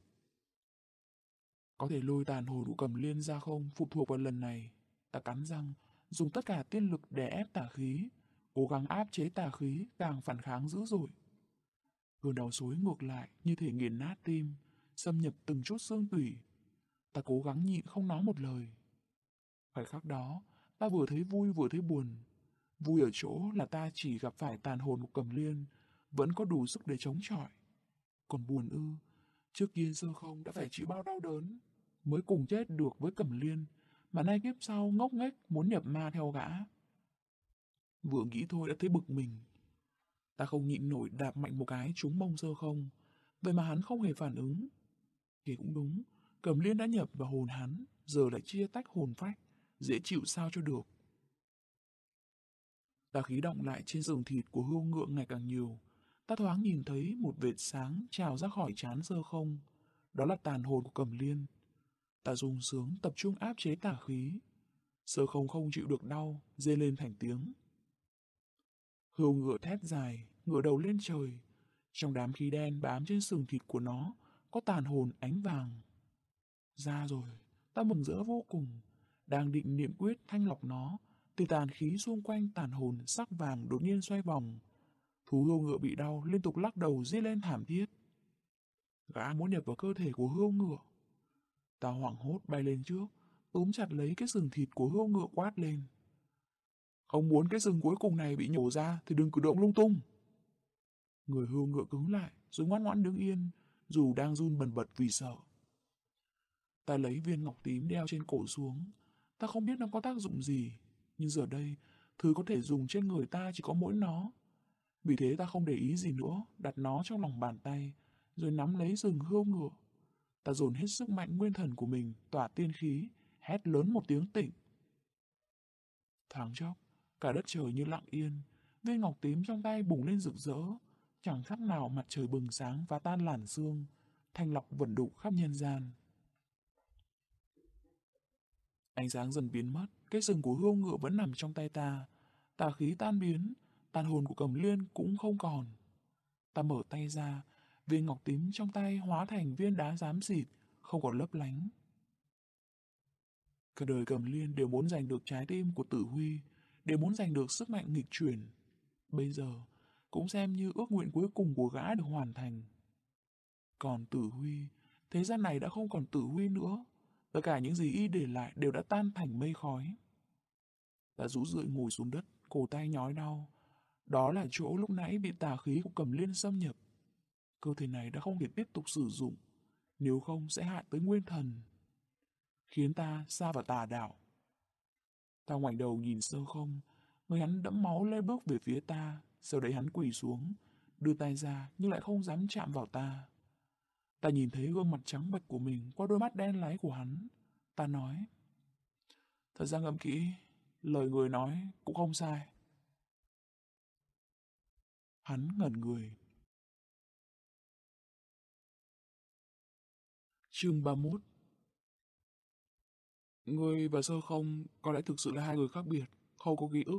Có thể lôi tàn hồn đủ cầm liên ra không phụ thuộc vào lần này. Ta cắn răng, dùng tất cả tiên lực để ép tà khí, cố gắng áp chế tà khí càng phản kháng dữ dội. Cơn đau xối ngược lại như thể nghiền nát tim, xâm nhập từng chút xương tủy. Ta cố gắng nhịn không nói một lời. phải khắc đó, ta vừa thấy vui vừa thấy buồn. Vui ở chỗ là ta chỉ gặp phải tàn hồn một cầm liên, vẫn có đủ sức để chống chọi. Còn buồn ư, trước kia sơ không đã phải chịu bao đau đớn, mới cùng chết được với cẩm liên, mà nay kiếp sau ngốc nghếch muốn nhập ma theo gã. Vừa nghĩ thôi đã thấy bực mình. Ta không nhịn nổi đạp mạnh một cái trúng mông sơ không, vậy mà hắn không hề phản ứng. Thì cũng đúng, cẩm liên đã nhập vào hồn hắn, giờ lại chia tách hồn phách, dễ chịu sao cho được. Ta khí động lại trên giường thịt của hương ngựa ngày càng nhiều, ta thoáng nhìn thấy một vệt sáng trào ra khỏi chán sơ không. Đó là tàn hồn của cầm liên. Ta dùng sướng tập trung áp chế tà khí. Sơ không không chịu được đau, dê lên thành tiếng. Hươu ngựa thét dài, ngựa đầu lên trời. Trong đám khí đen bám trên sừng thịt của nó, có tàn hồn ánh vàng. Ra rồi, ta mừng rỡ vô cùng. Đang định niệm quyết thanh lọc nó, thì tàn khí xung quanh tàn hồn sắc vàng đột nhiên xoay vòng. Thú hươu ngựa bị đau, liên tục lắc đầu rít lên thảm thiết. Gã muốn nhập vào cơ thể của hươu ngựa. Ta hoảng hốt bay lên trước, túm chặt lấy cái sừng thịt của hươu ngựa quát lên. Không muốn cái sừng cuối cùng này bị nhổ ra thì đừng cử động lung tung. Người hươu ngựa cứng lại, rồi ngoan ngoãn đứng yên, dù đang run bần bật vì sợ. Ta lấy viên ngọc tím đeo trên cổ xuống. Ta không biết nó có tác dụng gì, nhưng giờ đây, thứ có thể dùng trên người ta chỉ có mỗi nó. Vì thế ta không để ý gì nữa, đặt nó trong lòng bàn tay, rồi nắm lấy rừng hươu ngựa. Ta dồn hết sức mạnh nguyên thần của mình, tỏa tiên khí, hét lớn một tiếng tỉnh. Thoáng chốc, cả đất trời như lặng yên, viên ngọc tím trong tay bùng lên rực rỡ, chẳng khác nào mặt trời bừng sáng và tan làn sương, thanh lọc vẩn đục khắp nhân gian. Ánh sáng dần biến mất, cái sừng của hươu ngựa vẫn nằm trong tay ta. Tà khí tan biến, tàn hồn của cầm liên cũng không còn. Ta mở tay ra, viên ngọc tím trong tay hóa thành viên đá xám xịt, không còn lấp lánh. Cả đời cầm liên đều muốn giành được trái tim của tử huy, đều muốn giành được sức mạnh nghịch chuyển. Bây giờ, cũng xem như ước nguyện cuối cùng của gã được hoàn thành. Còn tử huy, thế gian này đã không còn tử huy nữa, Tất cả những gì y để lại đều đã tan thành mây khói. Ta rũ rượi ngồi xuống đất, cổ tay nhói đau. Đó là chỗ lúc nãy bị tà khí của cầm liên xâm nhập. Cơ thể này đã không thể tiếp tục sử dụng, nếu không sẽ hại tới nguyên thần. Khiến ta xa vào tà đạo. Ta ngoảnh đầu nhìn sơ không, người hắn đẫm máu lê bước về phía ta, sau đấy hắn quỳ xuống, đưa tay ra nhưng lại không dám chạm vào ta. Ta nhìn thấy gương mặt trắng bệch của mình qua đôi mắt đen láy của hắn. Ta nói. Thật ra ngẫm kỹ, lời người nói cũng không sai. Hắn ngẩn người. Chương 31 Người và sơ không có lẽ thực sự là hai người khác biệt, không có ký ức,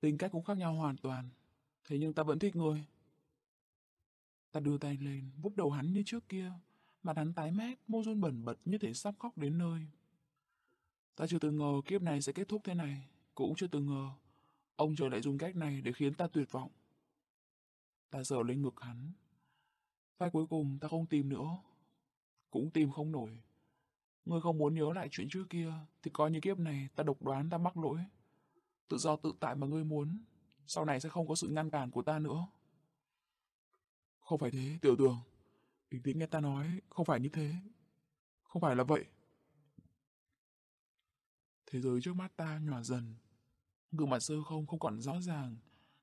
tính cách cũng khác nhau hoàn toàn. Thế nhưng ta vẫn thích người. Ta đưa tay lên, vuốt đầu hắn như trước kia. Mặt hắn tái mét, môi run bẩn bật như thể sắp khóc đến nơi. Ta chưa từng ngờ kiếp này sẽ kết thúc thế này. Cũng chưa từng ngờ. Ông trời lại dùng cách này để khiến ta tuyệt vọng. Ta dở lên ngực hắn. Vai cuối cùng ta không tìm nữa. Cũng tìm không nổi. Ngươi không muốn nhớ lại chuyện trước kia, thì coi như kiếp này ta độc đoán ta mắc lỗi. Tự do tự tại mà ngươi muốn, sau này sẽ không có sự ngăn cản của ta nữa. Không phải thế, tiểu tường. Bình tĩnh nghe ta nói, không phải như thế. Không phải là vậy. Thế giới trước mắt ta nhỏ dần. Gương mặt sơ không không còn rõ ràng.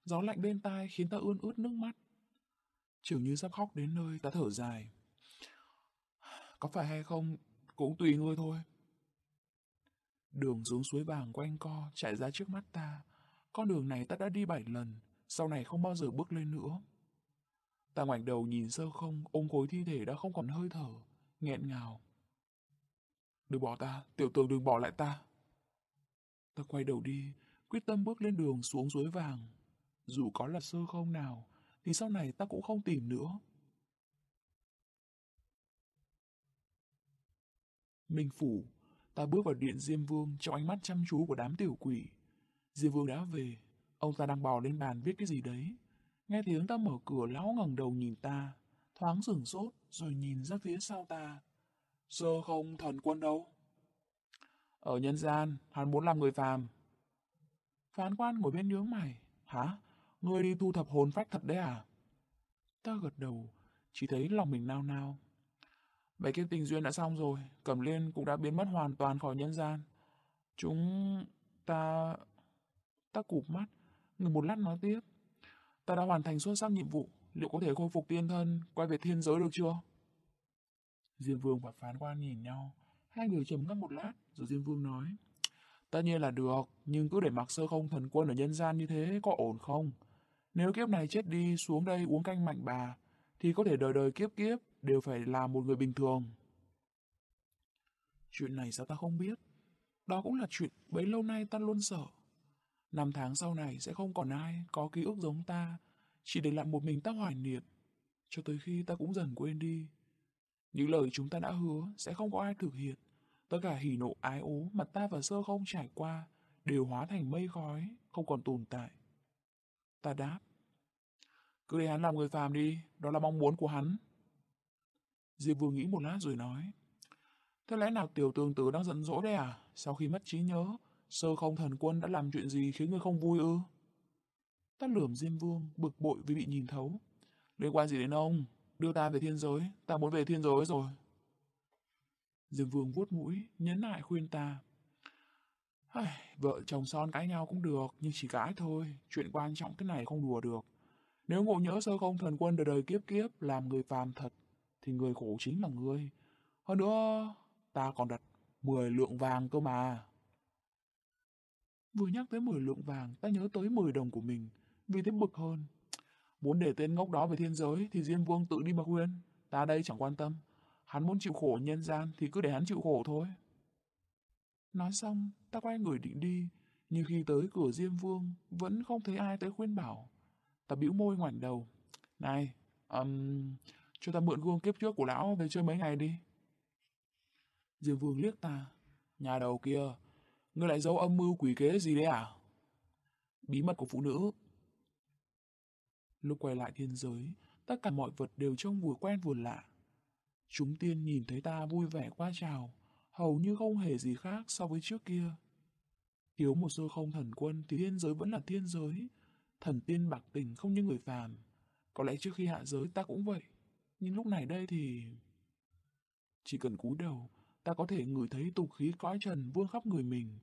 Gió lạnh bên tai khiến ta ươn ướt nước mắt. Trường như sắp khóc đến nơi ta thở dài. Có phải hay không, cũng tùy ngươi thôi. Đường xuống suối vàng quanh co chạy ra trước mắt ta. Con đường này ta đã đi bảy lần, sau này không bao giờ bước lên nữa. Ta ngoảnh đầu nhìn sơ không, ôm khối thi thể đã không còn hơi thở, nghẹn ngào. Đừng bỏ ta, tiểu tường đừng bỏ lại ta. Ta quay đầu đi, quyết tâm bước lên đường xuống suối vàng. Dù có là sơ không nào, thì sau này ta cũng không tìm nữa. Minh Phủ, ta bước vào điện Diêm Vương trong ánh mắt chăm chú của đám tiểu quỷ. Diêm Vương đã về, ông ta đang bò lên bàn viết cái gì đấy. Nghe tiếng ta mở cửa lão ngẩng đầu nhìn ta, thoáng sửng sốt rồi nhìn ra phía sau ta. Sơ không thần quân đâu? Ở nhân gian, hắn muốn làm người phàm. Phán quan ngồi bên nhướng mày. Hả? Ngươi đi thu thập hồn phách thật đấy à? Ta gật đầu, chỉ thấy lòng mình nao nao. Bảy kiếp tình duyên đã xong rồi, Cẩm Liên cũng đã biến mất hoàn toàn khỏi nhân gian. Chúng ta... Ta cụp mắt, ngừng một lát nói tiếp. Ta đã hoàn thành xuất sắc nhiệm vụ, liệu có thể khôi phục tiên thân, quay về thiên giới được chưa? Diêm Vương và Phán Quan nhìn nhau, hai người trầm ngâm một lát, rồi Diêm Vương nói. Tất nhiên là được, nhưng cứ để mặc sơ không thần quân ở nhân gian như thế có ổn không? Nếu kiếp này chết đi xuống đây uống canh mạnh bà, thì có thể đời đời kiếp kiếp đều phải là một người bình thường. Chuyện này sao ta không biết? Đó cũng là chuyện bấy lâu nay ta luôn sợ. Năm tháng sau này sẽ không còn ai có ký ức giống ta, chỉ để lại một mình ta hoài niệm, cho tới khi ta cũng dần quên đi. Những lời chúng ta đã hứa sẽ không có ai thực hiện. Tất cả hỉ nộ ái ố mà ta và sơ không trải qua đều hóa thành mây khói, không còn tồn tại. Ta đáp. Cứ để hắn làm người phàm đi, đó là mong muốn của hắn. Diệp vừa nghĩ một lát rồi nói. Thế lẽ nào tiểu tường tử đang giận dỗi đấy à? Sau khi mất trí nhớ, sơ không thần quân đã làm chuyện gì khiến ngươi không vui ư? Ta lườm Diêm Vương, bực bội vì bị nhìn thấu. Liên quan gì đến ông? Đưa ta về thiên giới, ta muốn về thiên giới rồi. Diêm Vương vuốt mũi, nhấn lại khuyên ta. Ai, vợ chồng son cãi nhau cũng được, nhưng chỉ cãi thôi, chuyện quan trọng cái này không đùa được. Nếu ngộ nhỡ sơ không thần quân đời đời kiếp kiếp làm người phàm thật, thì người khổ chính là ngươi. Hơn nữa, ta còn đặt 10 lượng vàng cơ mà. Vừa nhắc tới 10 lượng vàng, ta nhớ tới 10 đồng của mình, vì thế bực hơn. Muốn để tên ngốc đó về thiên giới thì Diêm Vương tự đi mà khuyên, ta đây chẳng quan tâm. Hắn muốn chịu khổ nhân gian thì cứ để hắn chịu khổ thôi. Nói xong, ta quay người định đi, nhưng khi tới cửa Diêm Vương, vẫn không thấy ai tới khuyên bảo. Ta bĩu môi ngoảnh đầu. Này, um, cho ta mượn gương kiếp trước của lão về chơi mấy ngày đi. Diêm Vương liếc ta. Nhà đầu kia, ngươi lại giấu âm mưu quỷ kế gì đấy à? Bí mật của phụ nữ. Lúc quay lại thiên giới, tất cả mọi vật đều trông vừa quen vừa lạ. Chúng tiên nhìn thấy ta vui vẻ qua chào, hầu như không hề gì khác so với trước kia. Thiếu một sơ không thần quân thì thiên giới vẫn là thiên giới. Thần tiên bạc tình không như người phàm. Có lẽ trước khi hạ giới ta cũng vậy. Nhưng lúc này đây thì... Chỉ cần cúi đầu, ta có thể ngửi thấy tục khí cõi trần vương khắp người mình.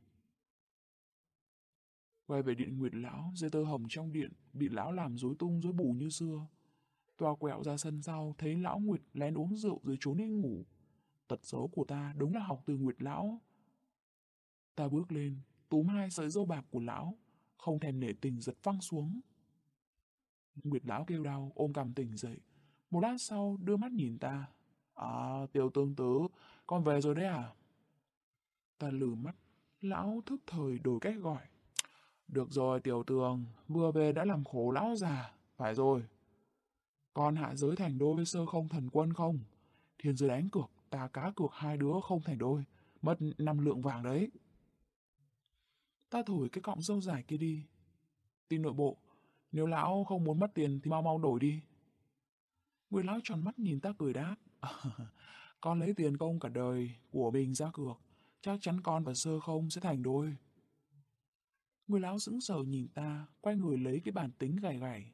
Quay về điện Nguyệt Lão, dây tơ hồng trong điện bị lão làm rối tung rối bù như xưa. Toa quẹo ra sân sau, thấy lão Nguyệt lén uống rượu rồi trốn đi ngủ. Tật xấu của ta đúng là học từ Nguyệt Lão. Ta bước lên, túm hai sợi dâu bạc của lão, không thèm nể tình giật văng xuống. Nguyệt Lão kêu đau, ôm cằm tỉnh dậy. Một lát sau, đưa mắt nhìn ta. À, tiểu tương tứ, con về rồi đấy à? Ta lử mắt, lão thức thời đổi cách gọi. Được rồi tiểu tường, vừa về đã làm khổ lão già. Phải rồi. Con hạ giới thành đôi với sơ không thần quân không? Thiên giới đánh cược, ta cá cược hai đứa không thành đôi. Mất năm lượng vàng đấy. Ta thổi cái cọng dâu dài kia đi. Tin nội bộ, nếu lão không muốn mất tiền thì mau mau đổi đi. Người lão tròn mắt nhìn ta cười đáp. [LAUGHS] con lấy tiền công cả đời của mình ra cược. Chắc chắn con và sơ không sẽ thành đôi. Người lão sững sờ nhìn ta, quay người lấy cái bản tính gầy gầy.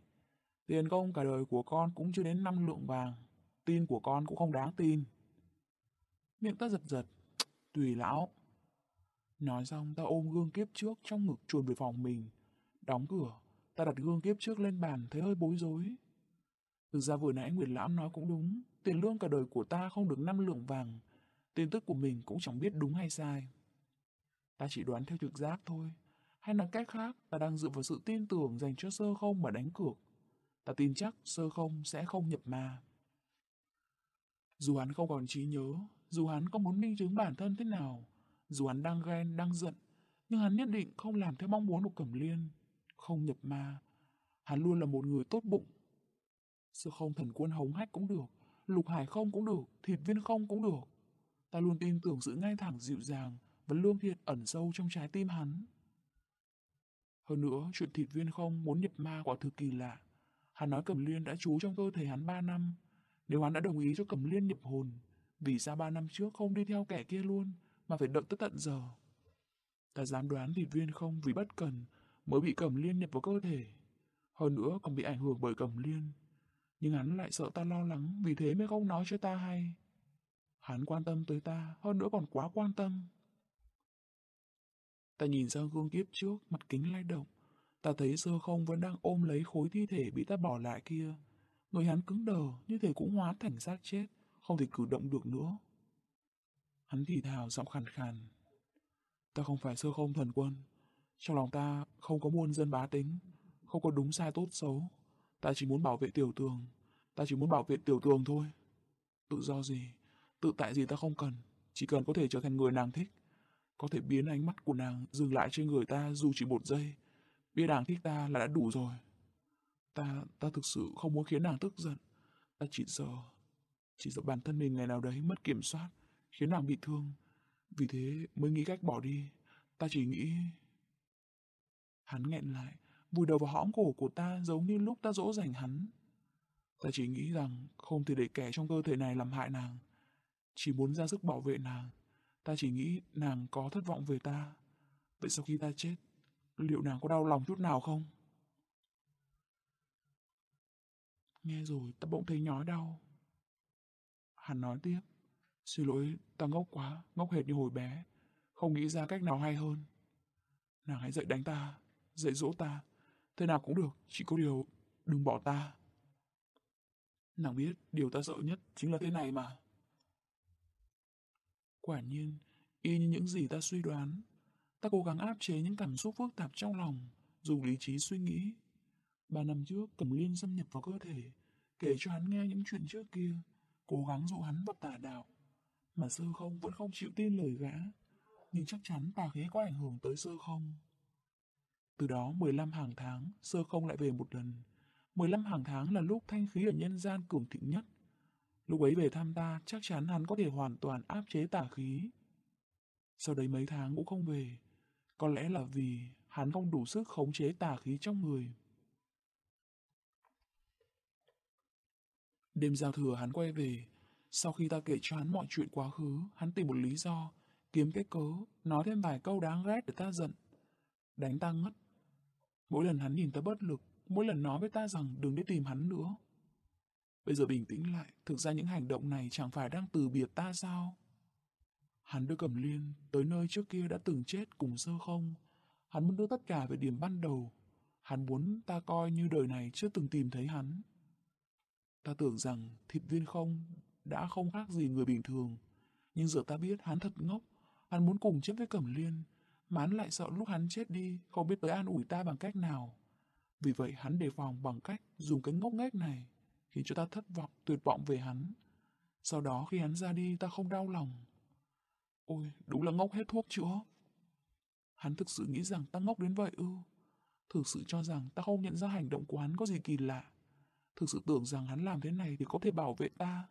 Tiền công cả đời của con cũng chưa đến năm lượng vàng. Tin của con cũng không đáng tin. Miệng ta giật giật. Tùy lão. Nói xong ta ôm gương kiếp trước trong ngực chuồn về phòng mình. Đóng cửa, ta đặt gương kiếp trước lên bàn thấy hơi bối rối. Thực ra vừa nãy Nguyệt Lãm nói cũng đúng. Tiền lương cả đời của ta không được năm lượng vàng. Tin tức của mình cũng chẳng biết đúng hay sai. Ta chỉ đoán theo trực giác thôi. Hay nói cách khác, ta đang dựa vào sự tin tưởng dành cho sơ không mà đánh cược. Ta tin chắc sơ không sẽ không nhập ma. Dù hắn không còn trí nhớ, dù hắn có muốn minh chứng bản thân thế nào, dù hắn đang ghen, đang giận, nhưng hắn nhất định không làm theo mong muốn của Cẩm Liên, không nhập ma. Hắn luôn là một người tốt bụng. Sự không thần quân hống hách cũng được, lục hải không cũng được, thịt viên không cũng được. Ta luôn tin tưởng sự ngay thẳng dịu dàng và lương thiện ẩn sâu trong trái tim hắn. Hơn nữa, chuyện thịt viên không muốn nhập ma quả thực kỳ lạ. Hắn nói Cẩm Liên đã trú trong cơ thể hắn ba năm. Nếu hắn đã đồng ý cho Cẩm Liên nhập hồn, vì sao ba năm trước không đi theo kẻ kia luôn, mà phải đợi tới tận giờ? Ta dám đoán thì viên không vì bất cần mới bị Cẩm Liên nhập vào cơ thể. Hơn nữa còn bị ảnh hưởng bởi Cẩm Liên. Nhưng hắn lại sợ ta lo lắng, vì thế mới không nói cho ta hay. Hắn quan tâm tới ta, hơn nữa còn quá quan tâm. Ta nhìn sang gương kiếp trước, mặt kính lay động. Ta thấy sơ không vẫn đang ôm lấy khối thi thể bị ta bỏ lại kia. Người hắn cứng đờ, như thể cũng hóa thành xác chết, không thể cử động được nữa. Hắn thì thào giọng khàn khàn. Ta không phải sơ không thần quân. Trong lòng ta không có muôn dân bá tính, không có đúng sai tốt xấu. Ta chỉ muốn bảo vệ tiểu tường. Ta chỉ muốn bảo vệ tiểu tường thôi. Tự do gì, tự tại gì ta không cần. Chỉ cần có thể trở thành người nàng thích có thể biến ánh mắt của nàng dừng lại trên người ta dù chỉ một giây. Biết nàng thích ta là đã đủ rồi. Ta, ta thực sự không muốn khiến nàng tức giận. Ta chỉ sợ, chỉ sợ bản thân mình ngày nào đấy mất kiểm soát, khiến nàng bị thương. Vì thế mới nghĩ cách bỏ đi. Ta chỉ nghĩ... Hắn nghẹn lại, vùi đầu vào hõm cổ của ta giống như lúc ta dỗ dành hắn. Ta chỉ nghĩ rằng không thể để kẻ trong cơ thể này làm hại nàng. Chỉ muốn ra sức bảo vệ nàng. Ta chỉ nghĩ nàng có thất vọng về ta. Vậy sau khi ta chết, liệu nàng có đau lòng chút nào không? Nghe rồi, ta bỗng thấy nhói đau. Hắn nói tiếp, xin lỗi, ta ngốc quá, ngốc hệt như hồi bé, không nghĩ ra cách nào hay hơn. Nàng hãy dậy đánh ta, dạy dỗ ta, thế nào cũng được, chỉ có điều đừng bỏ ta. Nàng biết điều ta sợ nhất chính là thế này mà. Quả nhiên, y như những gì ta suy đoán, ta cố gắng áp chế những cảm xúc phức tạp trong lòng, dùng lý trí suy nghĩ. Ba năm trước, Cẩm Liên xâm nhập vào cơ thể, kể cho hắn nghe những chuyện trước kia, cố gắng dụ hắn vào tà đạo. Mà sơ không vẫn không chịu tin lời gã, nhưng chắc chắn tà khí có ảnh hưởng tới sơ không. Từ đó 15 hàng tháng, sơ không lại về một lần. 15 hàng tháng là lúc thanh khí ở nhân gian cường thịnh nhất. Lúc ấy về thăm ta, chắc chắn hắn có thể hoàn toàn áp chế tà khí. Sau đấy mấy tháng cũng không về. Có lẽ là vì hắn không đủ sức khống chế tà khí trong người. Đêm giao thừa hắn quay về. Sau khi ta kể cho hắn mọi chuyện quá khứ, hắn tìm một lý do, kiếm cái cớ, nói thêm vài câu đáng ghét để ta giận. Đánh ta ngất. Mỗi lần hắn nhìn ta bất lực, mỗi lần nói với ta rằng đừng đi tìm hắn nữa. Bây giờ bình tĩnh lại, thực ra những hành động này chẳng phải đang từ biệt ta sao? Hắn đưa Cẩm Liên tới nơi trước kia đã từng chết cùng sơ không. Hắn muốn đưa tất cả về điểm ban đầu. Hắn muốn ta coi như đời này chưa từng tìm thấy hắn. Ta tưởng rằng thịt viên không đã không khác gì người bình thường. Nhưng giờ ta biết hắn thật ngốc. Hắn muốn cùng chết với Cẩm Liên. Mà hắn lại sợ lúc hắn chết đi, không biết tới an ủi ta bằng cách nào. Vì vậy hắn đề phòng bằng cách dùng cái ngốc nghếch này, khiến cho ta thất vọng, tuyệt vọng về hắn. Sau đó khi hắn ra đi ta không đau lòng. Ôi, đúng là ngốc hết thuốc chữa. Hắn thực sự nghĩ rằng ta ngốc đến vậy ư. Thực sự cho rằng ta không nhận ra hành động của hắn có gì kỳ lạ. Thực sự tưởng rằng hắn làm thế này thì có thể bảo vệ ta.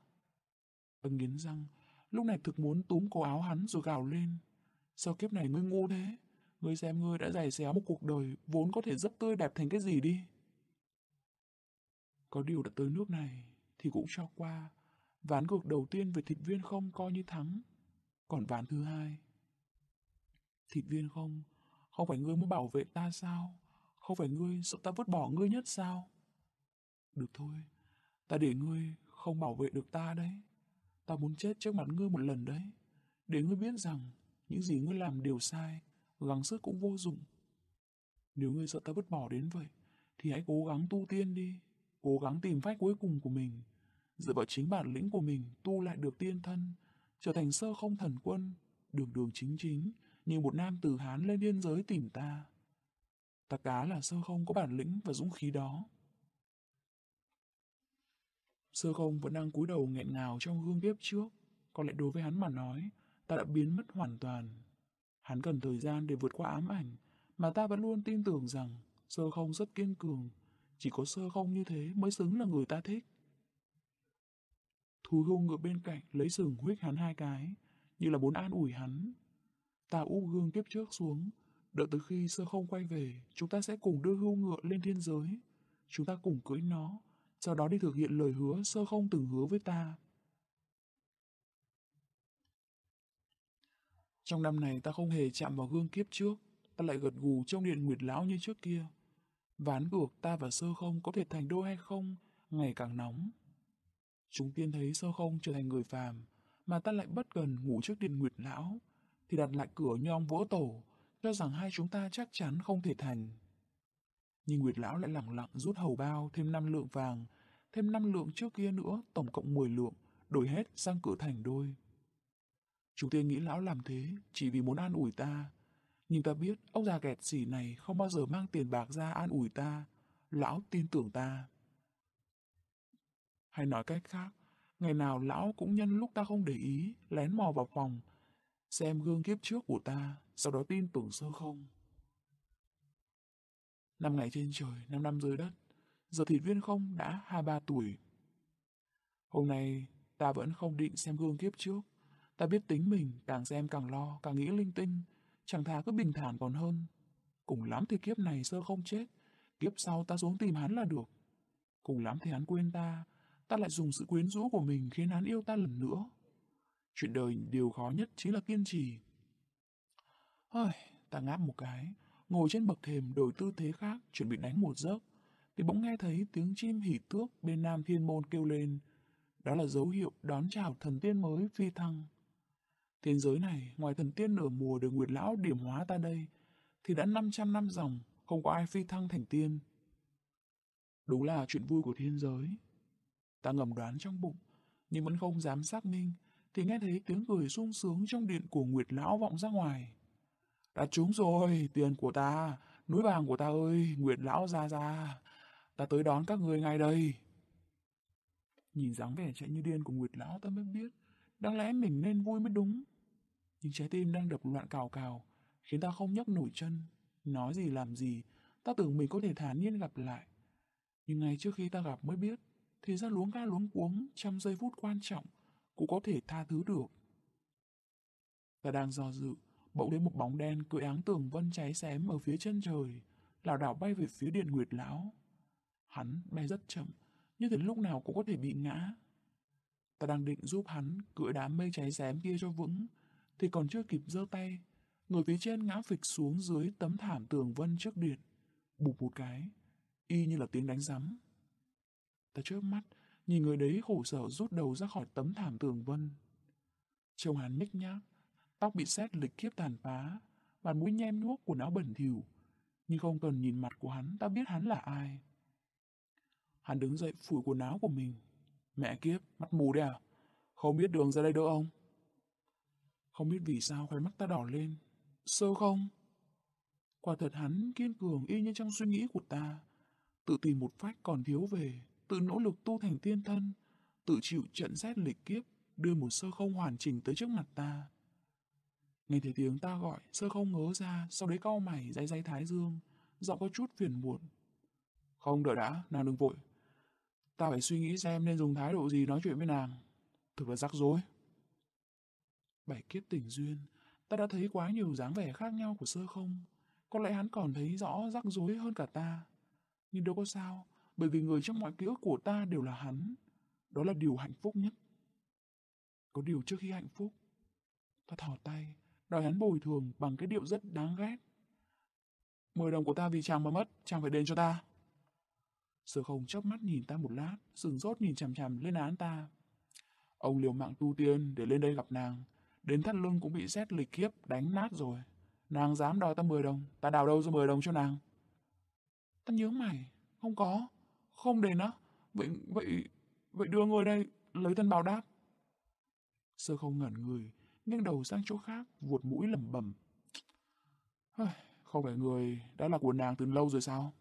Ta nghiến răng, lúc này thực muốn túm cổ áo hắn rồi gào lên. Sao kiếp này ngươi ngu thế? Ngươi xem ngươi đã giày xéo một cuộc đời vốn có thể rất tươi đẹp thành cái gì đi. Có điều đã tới nước này thì cũng cho qua. Ván cược đầu tiên về thịt viên không coi như thắng. Còn ván thứ hai. Thịt viên không, không phải ngươi muốn bảo vệ ta sao? Không phải ngươi sợ ta vứt bỏ ngươi nhất sao? Được thôi, ta để ngươi không bảo vệ được ta đấy. Ta muốn chết trước mặt ngươi một lần đấy. Để ngươi biết rằng những gì ngươi làm đều sai, gắng sức cũng vô dụng. Nếu ngươi sợ ta vứt bỏ đến vậy, thì hãy cố gắng tu tiên đi, cố gắng tìm phách cuối cùng của mình, dựa vào chính bản lĩnh của mình tu lại được tiên thân, trở thành sơ không thần quân, đường đường chính chính, như một nam tử Hán lên biên giới tìm ta. Ta cá là sơ không có bản lĩnh và dũng khí đó. Sơ không vẫn đang cúi đầu nghẹn ngào trong gương bếp trước, còn lại đối với hắn mà nói, ta đã biến mất hoàn toàn. Hắn cần thời gian để vượt qua ám ảnh, mà ta vẫn luôn tin tưởng rằng sơ không rất kiên cường, chỉ có sơ không như thế mới xứng là người ta thích. Thú hung ngựa bên cạnh lấy sừng huyết hắn hai cái, như là muốn an ủi hắn. Ta úp gương kiếp trước xuống, đợi tới khi sơ không quay về, chúng ta sẽ cùng đưa hưu ngựa lên thiên giới. Chúng ta cùng cưới nó, sau đó đi thực hiện lời hứa sơ không từng hứa với ta. Trong năm này ta không hề chạm vào gương kiếp trước, ta lại gật gù trong điện nguyệt lão như trước kia. Ván cuộc ta và sơ không có thể thành đôi hay không, ngày càng nóng. Chúng tiên thấy sơ không trở thành người phàm, mà ta lại bất cần ngủ trước điện nguyệt lão, thì đặt lại cửa như ông vỗ tổ, cho rằng hai chúng ta chắc chắn không thể thành. Nhưng nguyệt lão lại lặng lặng rút hầu bao thêm năm lượng vàng, thêm năm lượng trước kia nữa, tổng cộng 10 lượng, đổi hết sang cửa thành đôi. Chúng tiên nghĩ lão làm thế chỉ vì muốn an ủi ta. Nhưng ta biết ông già kẹt xỉ này không bao giờ mang tiền bạc ra an ủi ta. Lão tin tưởng ta. Hay nói cách khác, ngày nào lão cũng nhân lúc ta không để ý, lén mò vào phòng, xem gương kiếp trước của ta, sau đó tin tưởng sơ không. Năm ngày trên trời, năm năm dưới đất, giờ thịt viên không đã hai ba tuổi. Hôm nay, ta vẫn không định xem gương kiếp trước, Ta biết tính mình, càng xem càng lo, càng nghĩ linh tinh, chẳng thà cứ bình thản còn hơn. Cùng lắm thì kiếp này sơ không chết, kiếp sau ta xuống tìm hắn là được. Cùng lắm thì hắn quên ta, ta lại dùng sự quyến rũ của mình khiến hắn yêu ta lần nữa. Chuyện đời điều khó nhất chính là kiên trì. Ôi, Ta ngáp một cái, ngồi trên bậc thềm đổi tư thế khác, chuẩn bị đánh một giấc, thì bỗng nghe thấy tiếng chim hỉ tước bên nam thiên môn kêu lên. Đó là dấu hiệu đón chào thần tiên mới phi thăng. Thiên giới này, ngoài thần tiên nửa mùa được Nguyệt Lão điểm hóa ta đây, thì đã 500 năm dòng, không có ai phi thăng thành tiên. Đúng là chuyện vui của thiên giới. Ta ngầm đoán trong bụng, nhưng vẫn không dám xác minh, thì nghe thấy tiếng cười sung sướng trong điện của Nguyệt Lão vọng ra ngoài. Đã trúng rồi, tiền của ta, núi vàng của ta ơi, Nguyệt Lão ra ra, ta tới đón các người ngay đây. Nhìn dáng vẻ chạy như điên của Nguyệt Lão ta mới biết, đáng lẽ mình nên vui mới đúng. Nhưng trái tim đang đập loạn cào cào, khiến ta không nhấc nổi chân. Nói gì làm gì, ta tưởng mình có thể thản nhiên gặp lại. Nhưng ngay trước khi ta gặp mới biết, thì ra luống ca luống cuống trong giây phút quan trọng, cũng có thể tha thứ được. Ta đang do dự, bỗng đến một bóng đen cưỡi áng tường vân cháy xém ở phía chân trời, lảo đảo bay về phía điện nguyệt lão. Hắn bay rất chậm, như thế lúc nào cũng có thể bị ngã. Ta đang định giúp hắn cưỡi đám mây cháy xém kia cho vững, thì còn chưa kịp giơ tay, người phía trên ngã phịch xuống dưới tấm thảm tường vân trước điện, bụp một cái, y như là tiếng đánh rắm. Ta chớp mắt, nhìn người đấy khổ sở rút đầu ra khỏi tấm thảm tường vân. Trông hắn nhếch nhác, tóc bị xét lịch kiếp tàn phá, mặt mũi nhem nhuốc quần áo bẩn thỉu, nhưng không cần nhìn mặt của hắn, ta biết hắn là ai. Hắn đứng dậy phủi quần áo của mình. Mẹ kiếp, mắt mù đấy à? Không biết đường ra đây đâu ông. Không biết vì sao khóe mắt ta đỏ lên. Sơ không? Quả thật hắn kiên cường y như trong suy nghĩ của ta. Tự tìm một phách còn thiếu về, tự nỗ lực tu thành tiên thân, tự chịu trận rét lịch kiếp, đưa một sơ không hoàn chỉnh tới trước mặt ta. Nghe thấy tiếng ta gọi, sơ không ngớ ra, sau đấy cau mày, day day thái dương, giọng có chút phiền muộn. Không đợi đã, nàng đừng vội. Ta phải suy nghĩ xem nên dùng thái độ gì nói chuyện với nàng. Thực là rắc rối. Bảy kiếp tình duyên, ta đã thấy quá nhiều dáng vẻ khác nhau của sơ không. Có lẽ hắn còn thấy rõ rắc rối hơn cả ta. Nhưng đâu có sao, bởi vì người trong mọi ký ức của ta đều là hắn. Đó là điều hạnh phúc nhất. Có điều trước khi hạnh phúc, ta thỏ tay, đòi hắn bồi thường bằng cái điệu rất đáng ghét. Mười đồng của ta vì chàng mà mất, chàng phải đền cho ta. Sơ không chớp mắt nhìn ta một lát, sừng rốt nhìn chằm chằm lên án ta. Ông liều mạng tu tiên để lên đây gặp nàng, đến thắt lưng cũng bị xét lịch kiếp đánh nát rồi. Nàng dám đòi ta 10 đồng, ta đào đâu ra 10 đồng cho nàng. Ta nhớ mày, không có, không đền á, vậy, vậy, vậy đưa người đây, lấy thân báo đáp. Sơ không ngẩn người, nghiêng đầu sang chỗ khác, vuột mũi lẩm bẩm. Không phải người đã là của nàng từ lâu rồi sao?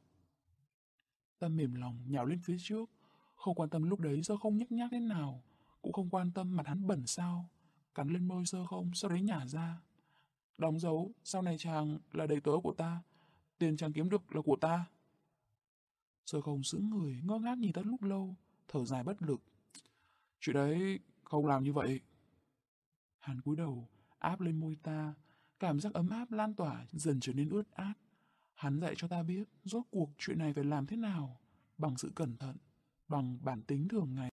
Ta mềm lòng nhào lên phía trước, không quan tâm lúc đấy do không nhắc nhác đến nào, cũng không quan tâm mặt hắn bẩn sao, cắn lên môi sơ không, sau đấy nhả ra. Đóng dấu, sau này chàng là đầy tớ của ta, tiền chàng kiếm được là của ta. Sơ không sững người, ngơ ngác nhìn ta lúc lâu, thở dài bất lực. Chuyện đấy không làm như vậy. Hắn cúi đầu, áp lên môi ta, cảm giác ấm áp lan tỏa dần trở nên ướt át. Hắn dạy cho ta biết rốt cuộc chuyện này phải làm thế nào, bằng sự cẩn thận, bằng bản tính thường ngày.